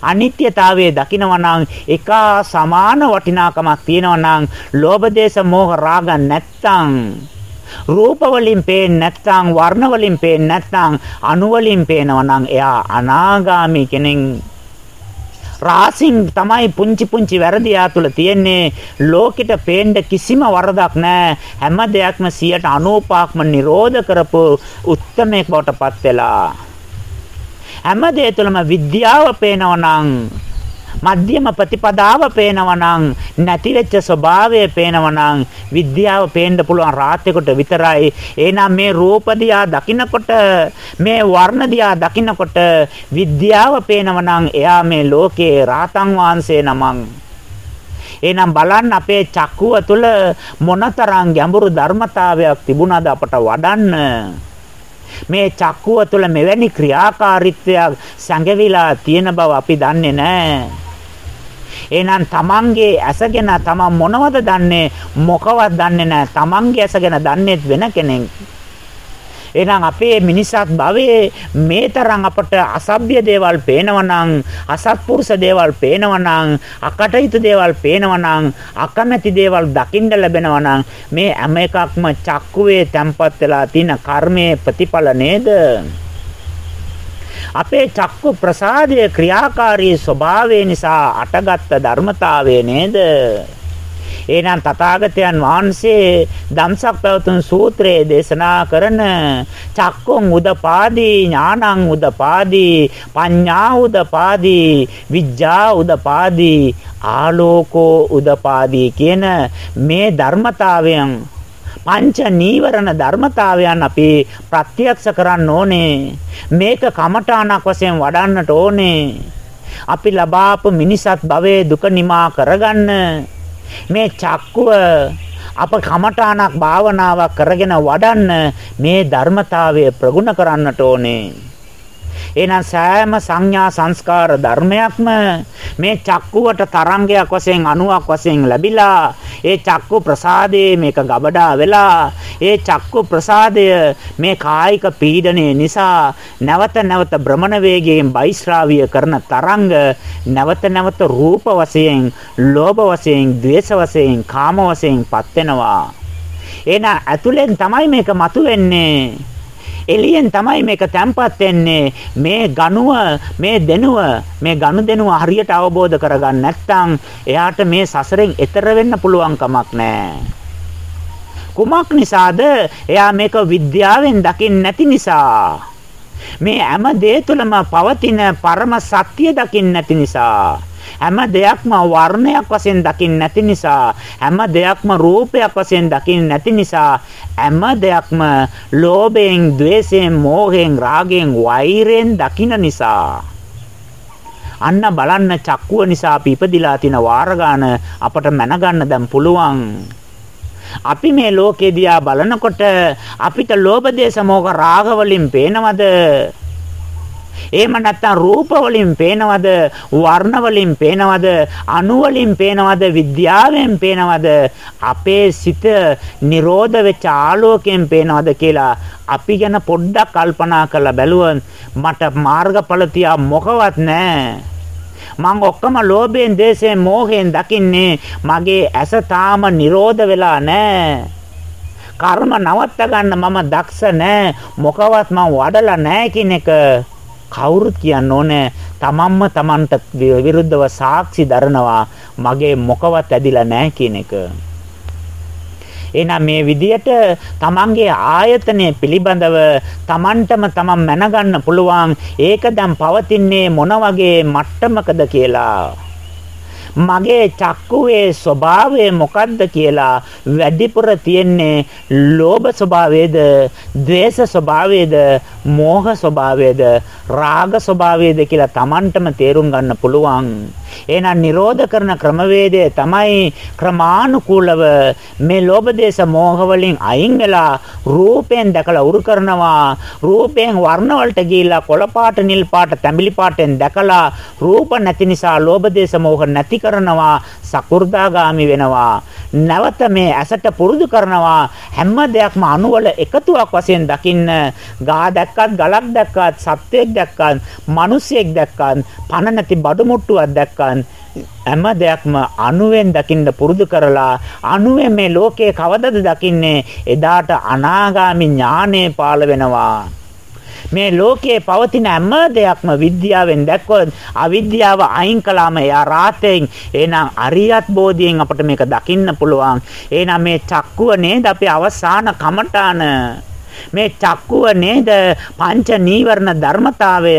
අනිත්‍යතාවයේ දකිනවා නම් එක සමාන වටිනාකමක් තියෙනවා නම් ලෝභ දේශ මොහ රාග නැත්තම් රූප වලින් පේන්නේ නැත්නම් වර්ණ වලින් පේන්නේ නැත්නම් අණු වලින් පේනවා නම් එයා අනාගාමි කෙනෙක්. රාසින් තමයි පුංචි පුංචි වැරදි තුල තියෙන්නේ. ලෝකෙට පේන්න කිසිම වරදක් නැහැ. හැම දෙයක්ම 95%ක්ම නිරෝධ කරපු උත්තරමයක් බවට පත් වෙලා. හැම දේ තුළම විද්‍යාව පේනවා නම් මධ්‍යම ප්‍රතිපදාව පේනවා නම් නැති වෙච්ච ස්වභාවය පේනවා නම් විද්‍යාව පේන්න පුළුවන් රාත්‍යෙකට විතරයි. එහෙනම් මේ රූප දිහා දකින්නකොට මේ වර්ණ දිහා දකින්නකොට විද්‍යාව පේනවා නම් එයා මේ ලෝකේ රාතන් වහන්සේ නමං. එහෙනම් බලන්න අපේ චක්කුව තුළ මොනතරම් ගැඹුරු ධර්මතාවයක් තිබුණාද අපට වඩන්න. මේ චක්කුව තුළ මෙවැනි ක්‍රියාකාරීත්වයක් සැඟවිලා තියෙන බව අපි දන්නේ නැහැ. එහෙනම් තමන්ගේ ඇසගෙන තමන් මොනවද දන්නේ මොකවත් දන්නේ නැහැ. තමන්ගේ ඇසගෙන දන්නේත් වෙන කෙනෙක්. එහෙනම් අපේ මිනිසත් භවයේ මේ තරම් අපට අසභ්‍ය දේවල් පේනවනම් අසත්පුරුෂ දේවල් පේනවනම් අකටයුතු දේවල් පේනවනම් අකමැති දේවල් දකින්න ලැබෙනවනම් මේ හැම එකක්ම චක්කුවේ තැම්පත් වෙලා තියෙන කර්මයේ ප්‍රතිඵල නේද? අපේ චක්කු ප්‍රසාදයේ ක්‍රියාකාරී ස්වභාවය නිසා අටගත් ධර්මතාවය නේද? එහෙනම් තථාගතයන් වහන්සේ ධම්සක් පැවතුම් සූත්‍රයේ දේශනා කරන චක්කුං උදපාදී ඥානං උදපාදී පඤ්ඤා උදපාදී විඥා උදපාදී ආලෝකෝ උදපාදී කියන මේ ධර්මතාවයන් පංච නීවරණ ධර්මතාවයන් අපි ප්‍රත්‍යක්ෂ කරන්න ඕනේ. මේක කමඨාණක් වශයෙන් වඩන්නට ඕනේ. අපි ලබාපු මිනිසත් භවයේ දුක නිමා කරගන්න මේ චක්කුව අප කමඨාණක් භාවනාවක් කරගෙන වඩන්න මේ ධර්මතාවය ප්‍රගුණ කරන්නට ඕනේ. එහෙනම් සෑම සංඥා සංස්කාර ධර්මයක්ම මේ චක්කුවට තරංගයක් වශයෙන් අණුවක් වශයෙන් ලැබිලා ඒ චක්කු ප්‍රසාදයේ මේක ගබඩා වෙලා ඒ චක්කු ප්‍රසාදය මේ කායික පීඩනය නිසා නැවත නැවත භ්‍රමණ වේගයෙන් බයිස්රාවිය කරන තරංග නැවත නැවත රූප වශයෙන් ලෝභ වශයෙන් ද්වේෂ වශයෙන් කාම වශයෙන් පත් වෙනවා. එහෙනම් ඇතුලෙන් තමයි මේක මතුවෙන්නේ. එළියෙන් තමයි මේක තැම්පත් වෙන්නේ. මේ ගණුව මේ දෙනුව මේ ගණු දෙනුව හරියට අවබෝධ කරගන්න නැත්නම් එයාට මේ සසරෙන් එතර වෙන්න පුළුවන් කමක් නැහැ කුමක් නිසාද? එයා මේක විද්‍යාවෙන් දකින්න නැති නිසා. මේ හැම දේ තුළම පවතින පරම සත්‍ය දකින්න නැති නිසා. හැම දෙයක්ම වර්ණයක් වශයෙන් දකින්න නැති නිසා හැම දෙයක්ම රූපයක් වශයෙන් දකින්න නැති නිසා හැම දෙයක්ම ලෝභයෙන්, ద్వේෂයෙන්, මෝහයෙන්, රාගයෙන්, වෛරයෙන් දකින්න නිසා. අන්න බලන්න චක්කුව නිසා අපි ඉපදිලා තින වාරගාන අපට මැනගන්න දැන් පුළුවන්. අපි මේ ලෝකේ දිහා බලනකොට අපිට ලෝභ දේශ මොහ රාග වලින් පේනවද? එහෙම නැත්නම් රූප වලින් පේනවද? වර්ණ වලින් පේනවද? අණු වලින් පේනවද? විද්‍යාවෙන් පේනවද? අපේ සිත නිරෝධ වෙච්ච ආලෝකයෙන් පේනවද කියලා අපි ගැන පොඩ්ඩක් කල්පනා කරලා බැලුවොත් මට මාර්ගඵල තියා මොකවත් නැහැ. මං ඔක්කොම ලෝභයෙන් දේශයෙන් මෝහයෙන් දකින්නේ මගේ ඇස තාම නිරෝධ වෙලා නැහැ. කර්ම නවත්ත ගන්න මම දක්ෂ නැහැ. මොකවත් මං වඩලා නැහැ කියන එක. කවුරුත් කියන්න ඕනේ තමන්ම තමන්ට විරුද්ධව සාක්ෂි දරනවා මගේ මොකවත් ඇදිලා නැහැ කියන එක. එහෙනම් මේ විදියට තමන්ගේ ආයතනය පිළිබඳව තමන්ටම තමන් මැනගන්න පුළුවන් ඒක දැන් පවතින්නේ මොන වගේ මට්ටමකද කියලා. මගේ චක්කුවේ ස්වභාවය මොකද්ද කියලා වැඩිපුර තියෙන්නේ ලෝභ ස්වභාවයේද, ද්වේෂ ස්වභාවයේද, මෝහ ස්වභාවයේද, රාග ස්වභාවයේද කියලා Tamanටම තේරුම් ගන්න පුළුවන්. එහෙනම් නිරෝධ කරන ක්‍රමවේදය තමයි ක්‍රමානුකූලව මේ ලෝභ දේශ මෝහ වලින් අයින් වෙලා රූපයෙන් දැකලා උරු කරනවා රූපයෙන් වර්ණ වලට ගිහිල්ලා කොළ පාට නිල් පාට තැඹිලි පාටෙන් දැකලා රූප නැති නිසා ලෝභ දේශ මෝහ නැති කරනවා සකු르දාගාමි වෙනවා. නැවත මේ ඇසට පුරුදු කරනවා. හැම දෙයක්ම අණුවල එකතුවක් වශයෙන් දකින්න. ගා දැක්කත් ගලක් දැක්කත් සත්වයක් දැක්කත් මිනිසෙක් දැක්කත් පණ නැති බඩු මුට්ටුවක් දැක්කත් හැම දෙයක්ම අණුවෙන් දකින්න පුරුදු කරලා අණුවෙන් මේ ලෝකේ කවදද දකින්නේ? එදාට අනාගාමි ඥානෙ පාළ වෙනවා. මේ ලෝකයේ පවතින හැම දෙයක්ම විද්‍යාවෙන් දැක්කොත් අවිද්‍යාව අයින් කළාම එයා රාතෙන් එහෙනම් අරියත් බෝධියෙන් අපිට මේක දකින්න පුළුවන්. එහෙනම් මේ චක්කුව නේද අපේ අවසාන කමඨාන. මේ චක්කුව නේද පංච නීවරණ ධර්මතාවය.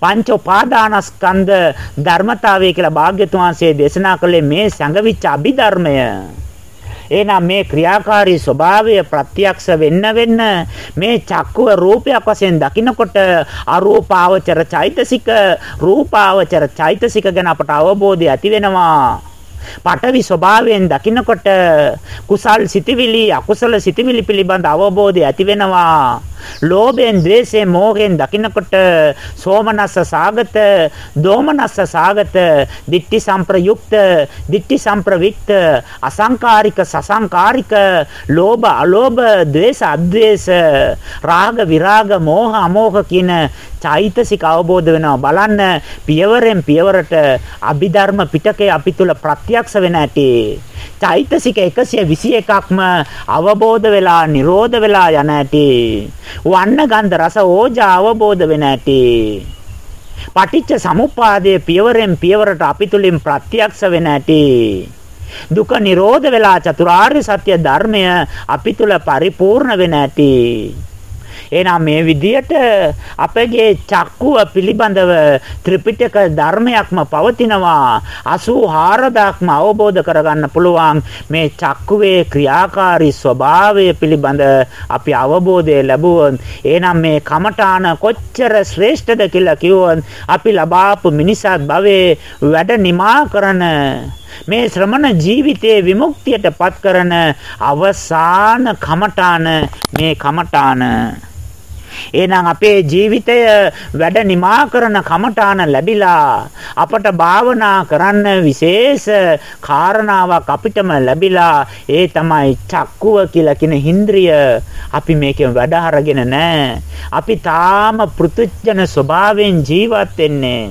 පංච උපාදානස්කන්ධ ධර්මතාවය කියලා භාග්‍යතුන් වහන්සේ දේශනා කළේ මේ සංගවිච්ච අභිධර්මය. එහෙනම් මේ ක්‍රියාකාරී ස්වභාවය ප්‍රත්‍යක්ෂ වෙන්න වෙන්න මේ චක්කුව රූපයක් වශයෙන් දකිනකොට අරූපාවචර චෛතසික රූපාවචර චෛතසික ගැන අපට අවබෝධය ඇති වෙනවා. පටවි ස්වභාවයෙන් දකිනකොට කුසල් සිටිවිලි අකුසල සිටිවිලි පිළිබඳ අවබෝධය ඇති වෙනවා. ලෝභයෙන්, ද්වේෂයෙන්, මෝහයෙන් දකිනකොට සෝමනස්ස සාගත, දෝමනස්ස සාගත, ditthi samprayukta, ditthi sampravitta, අසංකාරික, සසංකාරික, ලෝභ, අලෝභ, ද්වේෂ, අද්වේෂ, රාග, විරාග, මෝහ, අමෝහ කියන චෛතසික අවබෝධ වෙනවා. බලන්න පියවරෙන් පියවරට අභිධර්ම පිටකේ අපි තුල ප්‍රත්‍යක්ෂ වෙන ඇති. චෛතසික 121ක්ම අවබෝධ වෙලා නිරෝධ වෙලා යන ඇති වන්න ගන්ධ රස ඕජා අවබෝධ වෙන ඇති. පටිච්ච සමුප්පාදයේ පියවරෙන් පියවරට අපි තුලින් ප්‍රත්‍යක්ෂ වෙන ඇති. දුක නිරෝධ වෙලා චතුරාර්ය සත්‍ය ධර්මය අපි තුල පරිපූර්ණ වෙන ඇති. එහෙනම් මේ විදියට අපගේ චක්කුව පිළිබඳව ත්‍රිපිටක ධර්මයක්ම පවතිනවා 84000ක්ම අවබෝධ කරගන්න පුළුවන් මේ චක්කුවේ ක්‍රියාකාරී ස්වභාවය පිළිබඳ අපි අවබෝධය ලැබුවොත්. එහෙනම් මේ කමඨාන කොච්චර ශ්‍රේෂ්ඨද කියලා කිව්වොත් අපි ලබාපු මිනිසත් භවයේ වැඩ නිමා කරන මේ ශ්‍රමණ ජීවිතයේ විමුක්තියට පත් කරන අවසාන කමඨාන මේ කමඨාන. එහෙනම් අපේ ජීවිතය වැඩ නිමා කරන කමඨාන ලැබිලා අපට භාවනා කරන්න විශේෂ කාරණාවක් අපිටම ලැබිලා ඒ තමයි චක්කුව කියලා කියන හින්ද්‍රිය අපි මේකෙන් වැඩ අරගෙන නැහැ. අපි තාම පෘතුජන ස්වභාවයෙන් ජීවත් වෙන්නේ.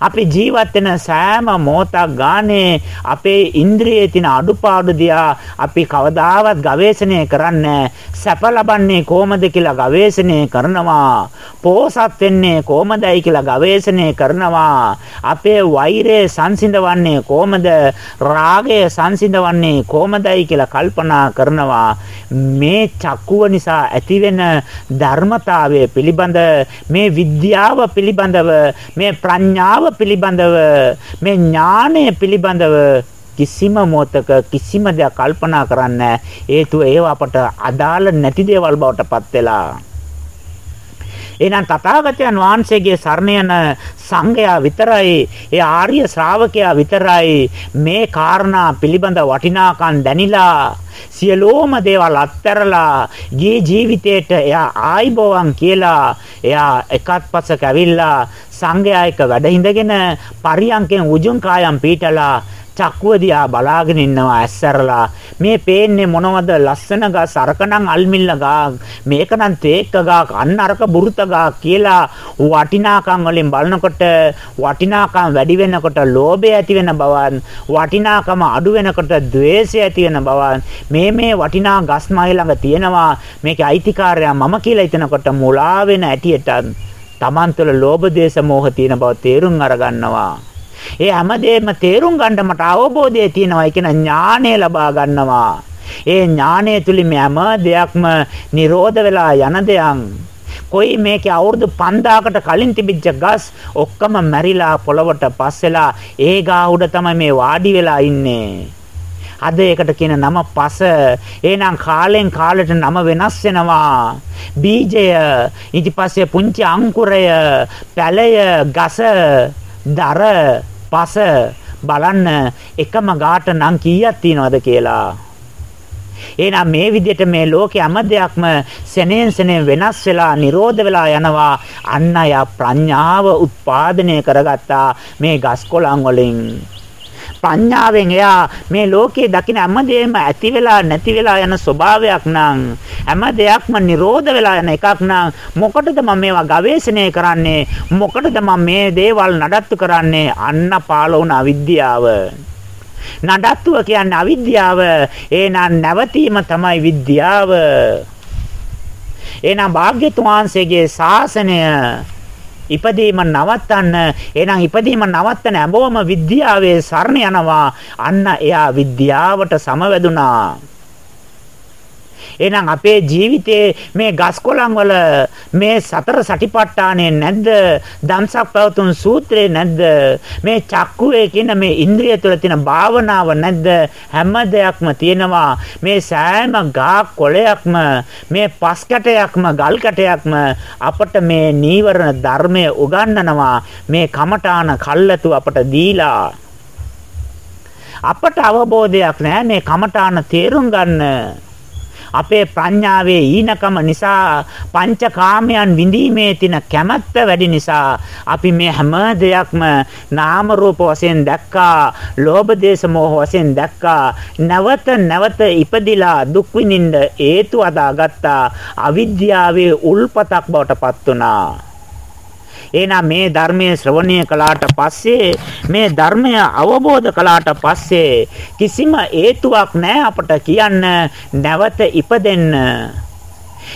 අපි ජීවත් වෙන සෑම මොහොතක් ගානේ අපේ ඉන්ද්‍රියේ තියෙන අඩුපාඩු දිහා අපි කවදාවත් ගවේෂණය කරන්නේ සැප ලබන්නේ කොහොමද කියලා ගවේෂණය කරනවා. පෝසත් වෙන්නේ කොහොමදයි කියලා ගවේෂණය කරනවා. අපේ වෛරය සංසිඳවන්නේ කොහොමද? රාගය සංසිඳවන්නේ කොහොමදයි කියලා කල්පනා කරනවා. මේ චක්කුව නිසා ඇතිවෙන ධර්මතාවය පිළිබඳ මේ විද්‍යාව පිළිබඳව මේ ප්‍රඥාව පිළිබඳව මේ ඥානය පිළිබඳව කිසිම මොහතක කිසිම දෙයක් කල්පනා කරන්න හේතුව ඒව අපට අදාළ නැති දේවල් බවට පත් වෙලා. එහෙනම් තථාගතයන් වහන්සේගේ සරණ යන සංඝයා විතරයි ඒ ආර්ය ශ්‍රාවකයා විතරයි මේ කාරණා පිළිබඳ වටිනාකම් දැනිලා සියලෝම දේවල් අත්හැරලා ගිය ජීවිතේට එයා ආයිබෝවන් කියලා එයා එකත් පස්සක ඇවිල්ලා සංඝයා එක්ක වැඩ හිඳගෙන පරියන්කෙන් උජුං කායම් පීටලා චක්කුව දිහා බලාගෙන ඉන්නවා ඇස්සරලා. මේ පේන්නේ මොනවද? ලස්සන ගස් අරකනම් අල්මිල්ල ගා මේකනම් තේක්ක ගා අන්න අරක බුරුත ගා කියලා වටිනාකම් වලින් බලනකොට වටිනාකම් වැඩි වෙනකොට ලෝභය ඇති වෙන බවත් වටිනාකම අඩු වෙනකොට द्वේෂය ඇති වෙන බවත් මේ මේ වටිනා ගස් මයි ළඟ තියෙනවා මේකේ අයිතිකාරයා මම කියලා හිතනකොට මුලා වෙන ඇටියට Taman තුළ ලෝභ දේශ මොහ තියෙන බව තේරුම් අරගන්නවා ඒ හැමදේම තේරුම් ගන්න මට අවබෝධය තියෙනවා කියන ඥානය ලබා ගන්නවා. ඒ ඥානය තුලින් හැම දෙයක්ම නිරෝධ වෙලා යන දෙයක්. කොයි මේකේ අවුරුදු 5000කට කලින් තිබිච්ච ගස් ඔක්කොම මැරිලා පොළවට පස්සෙලා ඒ ගා උඩ තමයි මේ වාඩි වෙලා ඉන්නේ. අද ඒකට කියන නම පස. එහෙනම් කාලෙන් කාලට නම වෙනස් වෙනවා. බීජය, ඊට පස්සේ පුංචි අංකුරය, පැලය, ගස, දර පස බලන්න එකම ගාට නම් කීයක් තියනවද කියලා. එහෙනම් මේ විදිහට මේ ලෝකේ හැම දෙයක්ම සෙනෙන් සෙනෙන් වෙනස් වෙලා නිරෝධ වෙලා යනවා. අන්න ය ප්‍රඥාව උත්පාදනය කරගත්තා මේ ගස් කොළන් වලින්. ප්‍රඥාවෙන් එයා මේ ලෝකයේ දකින හැමදේම ඇති වෙලා නැති වෙලා යන ස්වභාවයක් නම් හැම දෙයක්ම නිරෝධ වෙලා යන එකක් නම් මොකටද මම මේවා ගවේෂණය කරන්නේ? මොකටද මම මේ දේවල් නඩත්තු කරන්නේ? අන්න පාලවුන අවිද්‍යාව. නඩත්තුව කියන්නේ අවිද්‍යාව. එහෙනම් නැවතීම තමයි විද්‍යාව. එහෙනම් භාග්‍යතුන් වහන්සේගේ ශාසනය ඉපදීම නවත්තන්න. එහෙනම් ඉපදීම නවත්තන හැමෝම විද්‍යාවේ සරණ යනවා. අන්න එයා විද්‍යාවට සමවැදුනා. එහෙනම් අපේ ජීවිතයේ මේ ගස්කොළන් වල මේ සතර සටිපට්ඨානේ නැද්ද? දම්සක් පැවතුම් සූත්‍රේ නැද්ද? මේ චක්කුවේ කියන මේ ඉන්ද්‍රිය තුළ තියෙන භාවනාව නැද්ද? හැම දෙයක්ම තියෙනවා. මේ සෑම ගා කොළයක්ම මේ පස් කැටයක්ම ගල් කැටයක්ම අපට මේ නීවරණ ධර්මය උගන්වනවා. මේ කමඨාන කල්ැතු අපට දීලා අපට අවබෝධයක් නැහැ මේ කමඨාන තේරුම් ගන්න. අපේ ප්‍රඥාවේ ඊනකම නිසා පංචකාමයන් විඳීමේ තියෙන කැමැත්ත වැඩි නිසා අපි මේ හැම දෙයක්ම නාම රූප වශයෙන් දැක්කා, ලෝභ දේශ මොහ වශයෙන් දැක්කා. නැවත නැවත ඉපදිලා දුක් විඳින්න හේතු අදාගත්තා. අවිද්‍යාවේ උල්පතක් බවට පත් වුණා. එහෙනම් මේ ධර්මයේ ශ්‍රවණය කළාට පස්සේ මේ ධර්මය අවබෝධ කළාට පස්සේ කිසිම හේතුවක් නැහැ අපට කියන්න නැවත ඉපදෙන්න.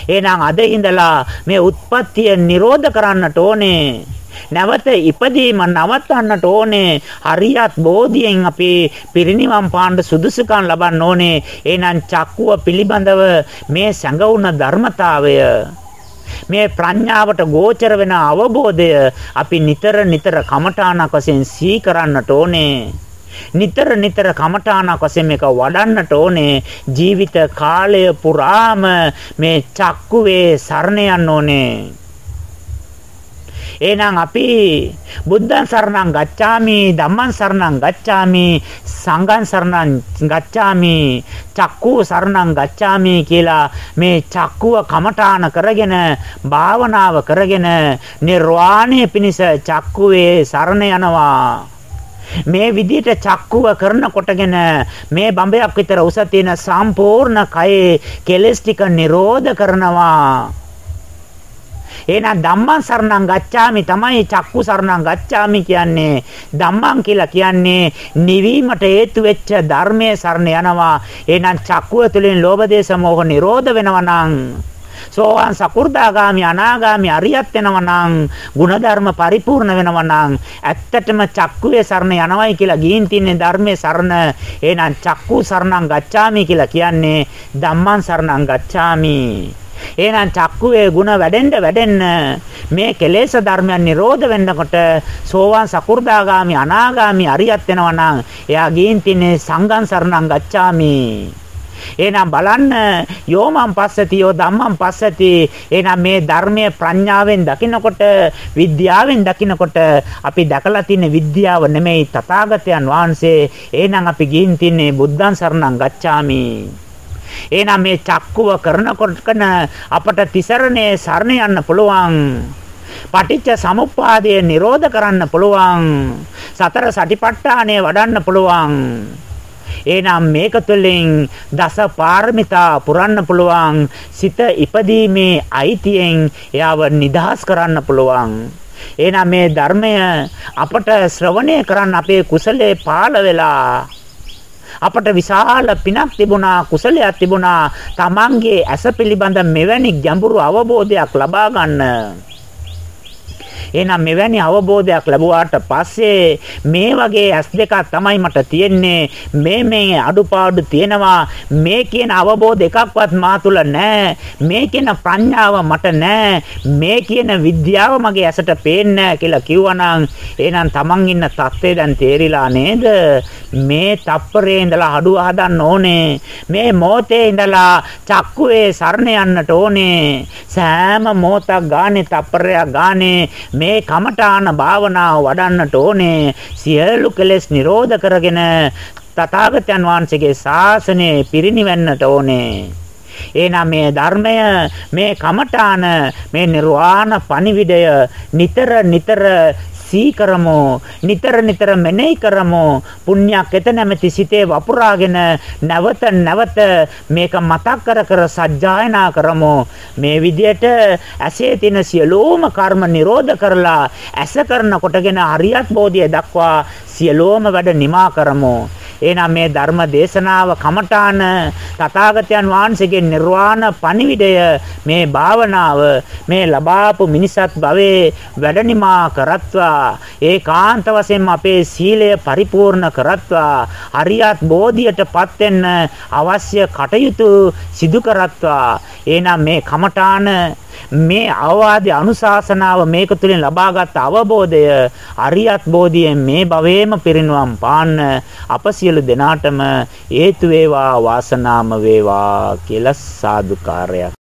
එහෙනම් අද ඉඳලා මේ උත්පත්තිය නිරෝධ කරන්නට ඕනේ. නැවත ඉපදීම නවත්තන්නට ඕනේ හරියත් බෝධියෙන් අපි පිරිනිවන් පාන්න සුදුසුකම් ලබන්න ඕනේ එහෙනම් චක්කුව පිළිබඳව මේ සැඟවුණ ධර්මතාවය මේ ප්‍රඥාවට ගෝචර වෙන අවබෝධය අපි නිතර නිතර කමඨාණක් වශයෙන් සිහි කරන්නට ඕනේ. නිතර නිතර කමඨාණක් වශයෙන් මේක වඩන්නට ඕනේ. ජීවිත කාලය පුරාම මේ චක්කුවේ සරණ යන්න ඕනේ. එහෙනම් අපි බුද්ධං සරණං ගච්ඡාමි ධම්මං සරණං ගච්ඡාමි සංඝං සරණං ගච්ඡාමි චක්කු සරණං ගච්ඡාමි කියලා මේ චක්කුව කමඨාන කරගෙන භාවනාව කරගෙන නිර්වාණය පිණිස චක්කුවේ සරණ යනවා. මේ විදිහට චක්කුව කරනකොටගෙන මේ බඹයක් විතර උස තියෙන සම්පූර්ණ කයේ කෙලස් ටික නිරෝධ කරනවා. එහෙනම් ධම්මං සරණං ගච්ඡාමි තමයි චක්කු සරණං ගච්ඡාමි කියන්නේ. ධම්මං කියලා කියන්නේ නිවීමට හේතු වෙච්ච ධර්මයේ සරණ යනවා. එහෙනම් චක්කුව තුළින් ලෝභ දේශ මොහ නිරෝධ වෙනවා නම් සෝවාන් සකු르දාගාමි අනාගාමි අරියත් වෙනවා නම් ಗುಣධර්ම පරිපූර්ණ වෙනවා නම් ඇත්තටම චක්කුවේ සරණ යනවයි කියලා ගිහින් තින්නේ ධර්මයේ සරණ එහෙනම් චක්කු සරණං ගච්ඡාමි කියලා කියන්නේ ධම්මං සරණං ගච්ඡාමි එහෙනම් චක්කුවේ ಗುಣ වැඩෙන්න වැඩෙන්න මේ කෙලෙස් ධර්මයන් නිරෝධ වෙන්නකොට සෝවාන් සකු르දාගාමි අනාගාමි අරියත් වෙනවා නම් එයා ගින් තින්නේ සංඝං සරණං ගච්ඡාමි. එහෙනම් බලන්න යෝමං පස්සති යෝ ධම්මං පස්සති. එහෙනම් මේ ධර්මයේ ප්‍රඥාවෙන් දකිනකොට විද්‍යාවෙන් දකිනකොට අපි දැකලා තියෙන විද්‍යාව නෙමෙයි තථාගතයන් වහන්සේ. එහෙනම් අපි ගිහින් තින්නේ බුද්ධං සරණං ගච්ඡාමි. එහෙනම් මේ චක්කුව කරනකොටන අපට තිසරණේ සරණ යන්න පුළුවන්. පටිච්ච සමුප්පාදය නිරෝධ කරන්න පුළුවන්. සතර සටිපට්ඨානය වඩන්න පුළුවන්. එහෙනම් මේක තුළින් දස පාරමිතා පුරන්න පුළුවන්. සිත ඉපදීමේ අයිතියෙන් එයාව නිදහස් කරන්න පුළුවන්. එහෙනම් මේ ධර්මය අපට ශ්‍රවණය කරන්න අපේ කුසලයේ පාළ වෙලා අපට විශාල පිනක් තිබුණා කුසලයක් තිබුණා. තමන්ගේ ඇස පිළිබඳ මෙවැනි ගැඹුරු අවබෝධයක් ලබා ගන්න. එහෙනම් මෙවැනි අවබෝධයක් ලැබුවාට පස්සේ මේ වගේ ඇස් දෙකක් තමයි මට තියෙන්නේ. මේ මේ අඩුපාඩු තියෙනවා. මේ කියන අවබෝධ එකක්වත් මා තුල නැහැ. මේ කියන ප්‍රඥාව මට නැහැ. මේ කියන විද්‍යාව මගේ ඇසට පේන්නේ කියලා කිව්වනම් එහෙනම් Taman ඉන්න තත්ත්වය දැන් තේරිලා නේද? මේ තප්පරේ ඉඳලා අඩුව හදන්න ඕනේ. මේ මොහොතේ ඉඳලා චක්කුවේ සරණ යන්නට ඕනේ. සෑම මොහොතක් ගානේ තප්පරයක් ගානේ මේ කමඨාන භාවනාව වඩන්නට ඕනේ. සියලු කෙලෙස් නිරෝධ කරගෙන තථාගතයන් වහන්සේගේ ශාසනය පිරිනිවෙන්නට ඕනේ. එහෙනම් මේ ධර්මය මේ කමඨාන මේ නිර්වාණ පණිවිඩය නිතර නිතර සිහි කරමු නිතර නිතර මෙනෙහි කරමු. පුණ්‍යක් එත නැමැති සිතේ වපුරාගෙන නැවත නැවත මේක මතක් කර කර සජ්ජායනා කරමු. මේ විදියට ඇසේ තියෙන සියලෝම කර්ම නිරෝධ කරලා ඇස කරන කොටගෙන හරියත් බෝධිය දක්වා සියලෝම වැඩ නිමා කරමු. එහෙනම් මේ ධර්ම දේශනාව කමඨාන තථාගතයන් වහන්සේගේ නිර්වාණ පණිවිඩය මේ භාවනාව මේ ලබාපු මිනිසත් භවයේ වැඩනිමා කරත්වා. ඒකාන්ත වශයෙන්ම අපේ සීලය පරිපූර්ණ කරත්වා. හරියත් බෝධියටපත් වෙන්න අවශ්‍ය කටයුතු සිදු කරත්වා. එහෙනම් මේ කමඨාන මේ අවවාදී අනුශාසනාව මේක තුලින් ලබාගත් අවබෝධය අරියත් බෝධියෙන් මේ භවයේම පිරිනුවම් පාන්න අප සියලු දෙනාටම හේතු වේවා වාසනාම වේවා කියලා සාදුකාරයක්.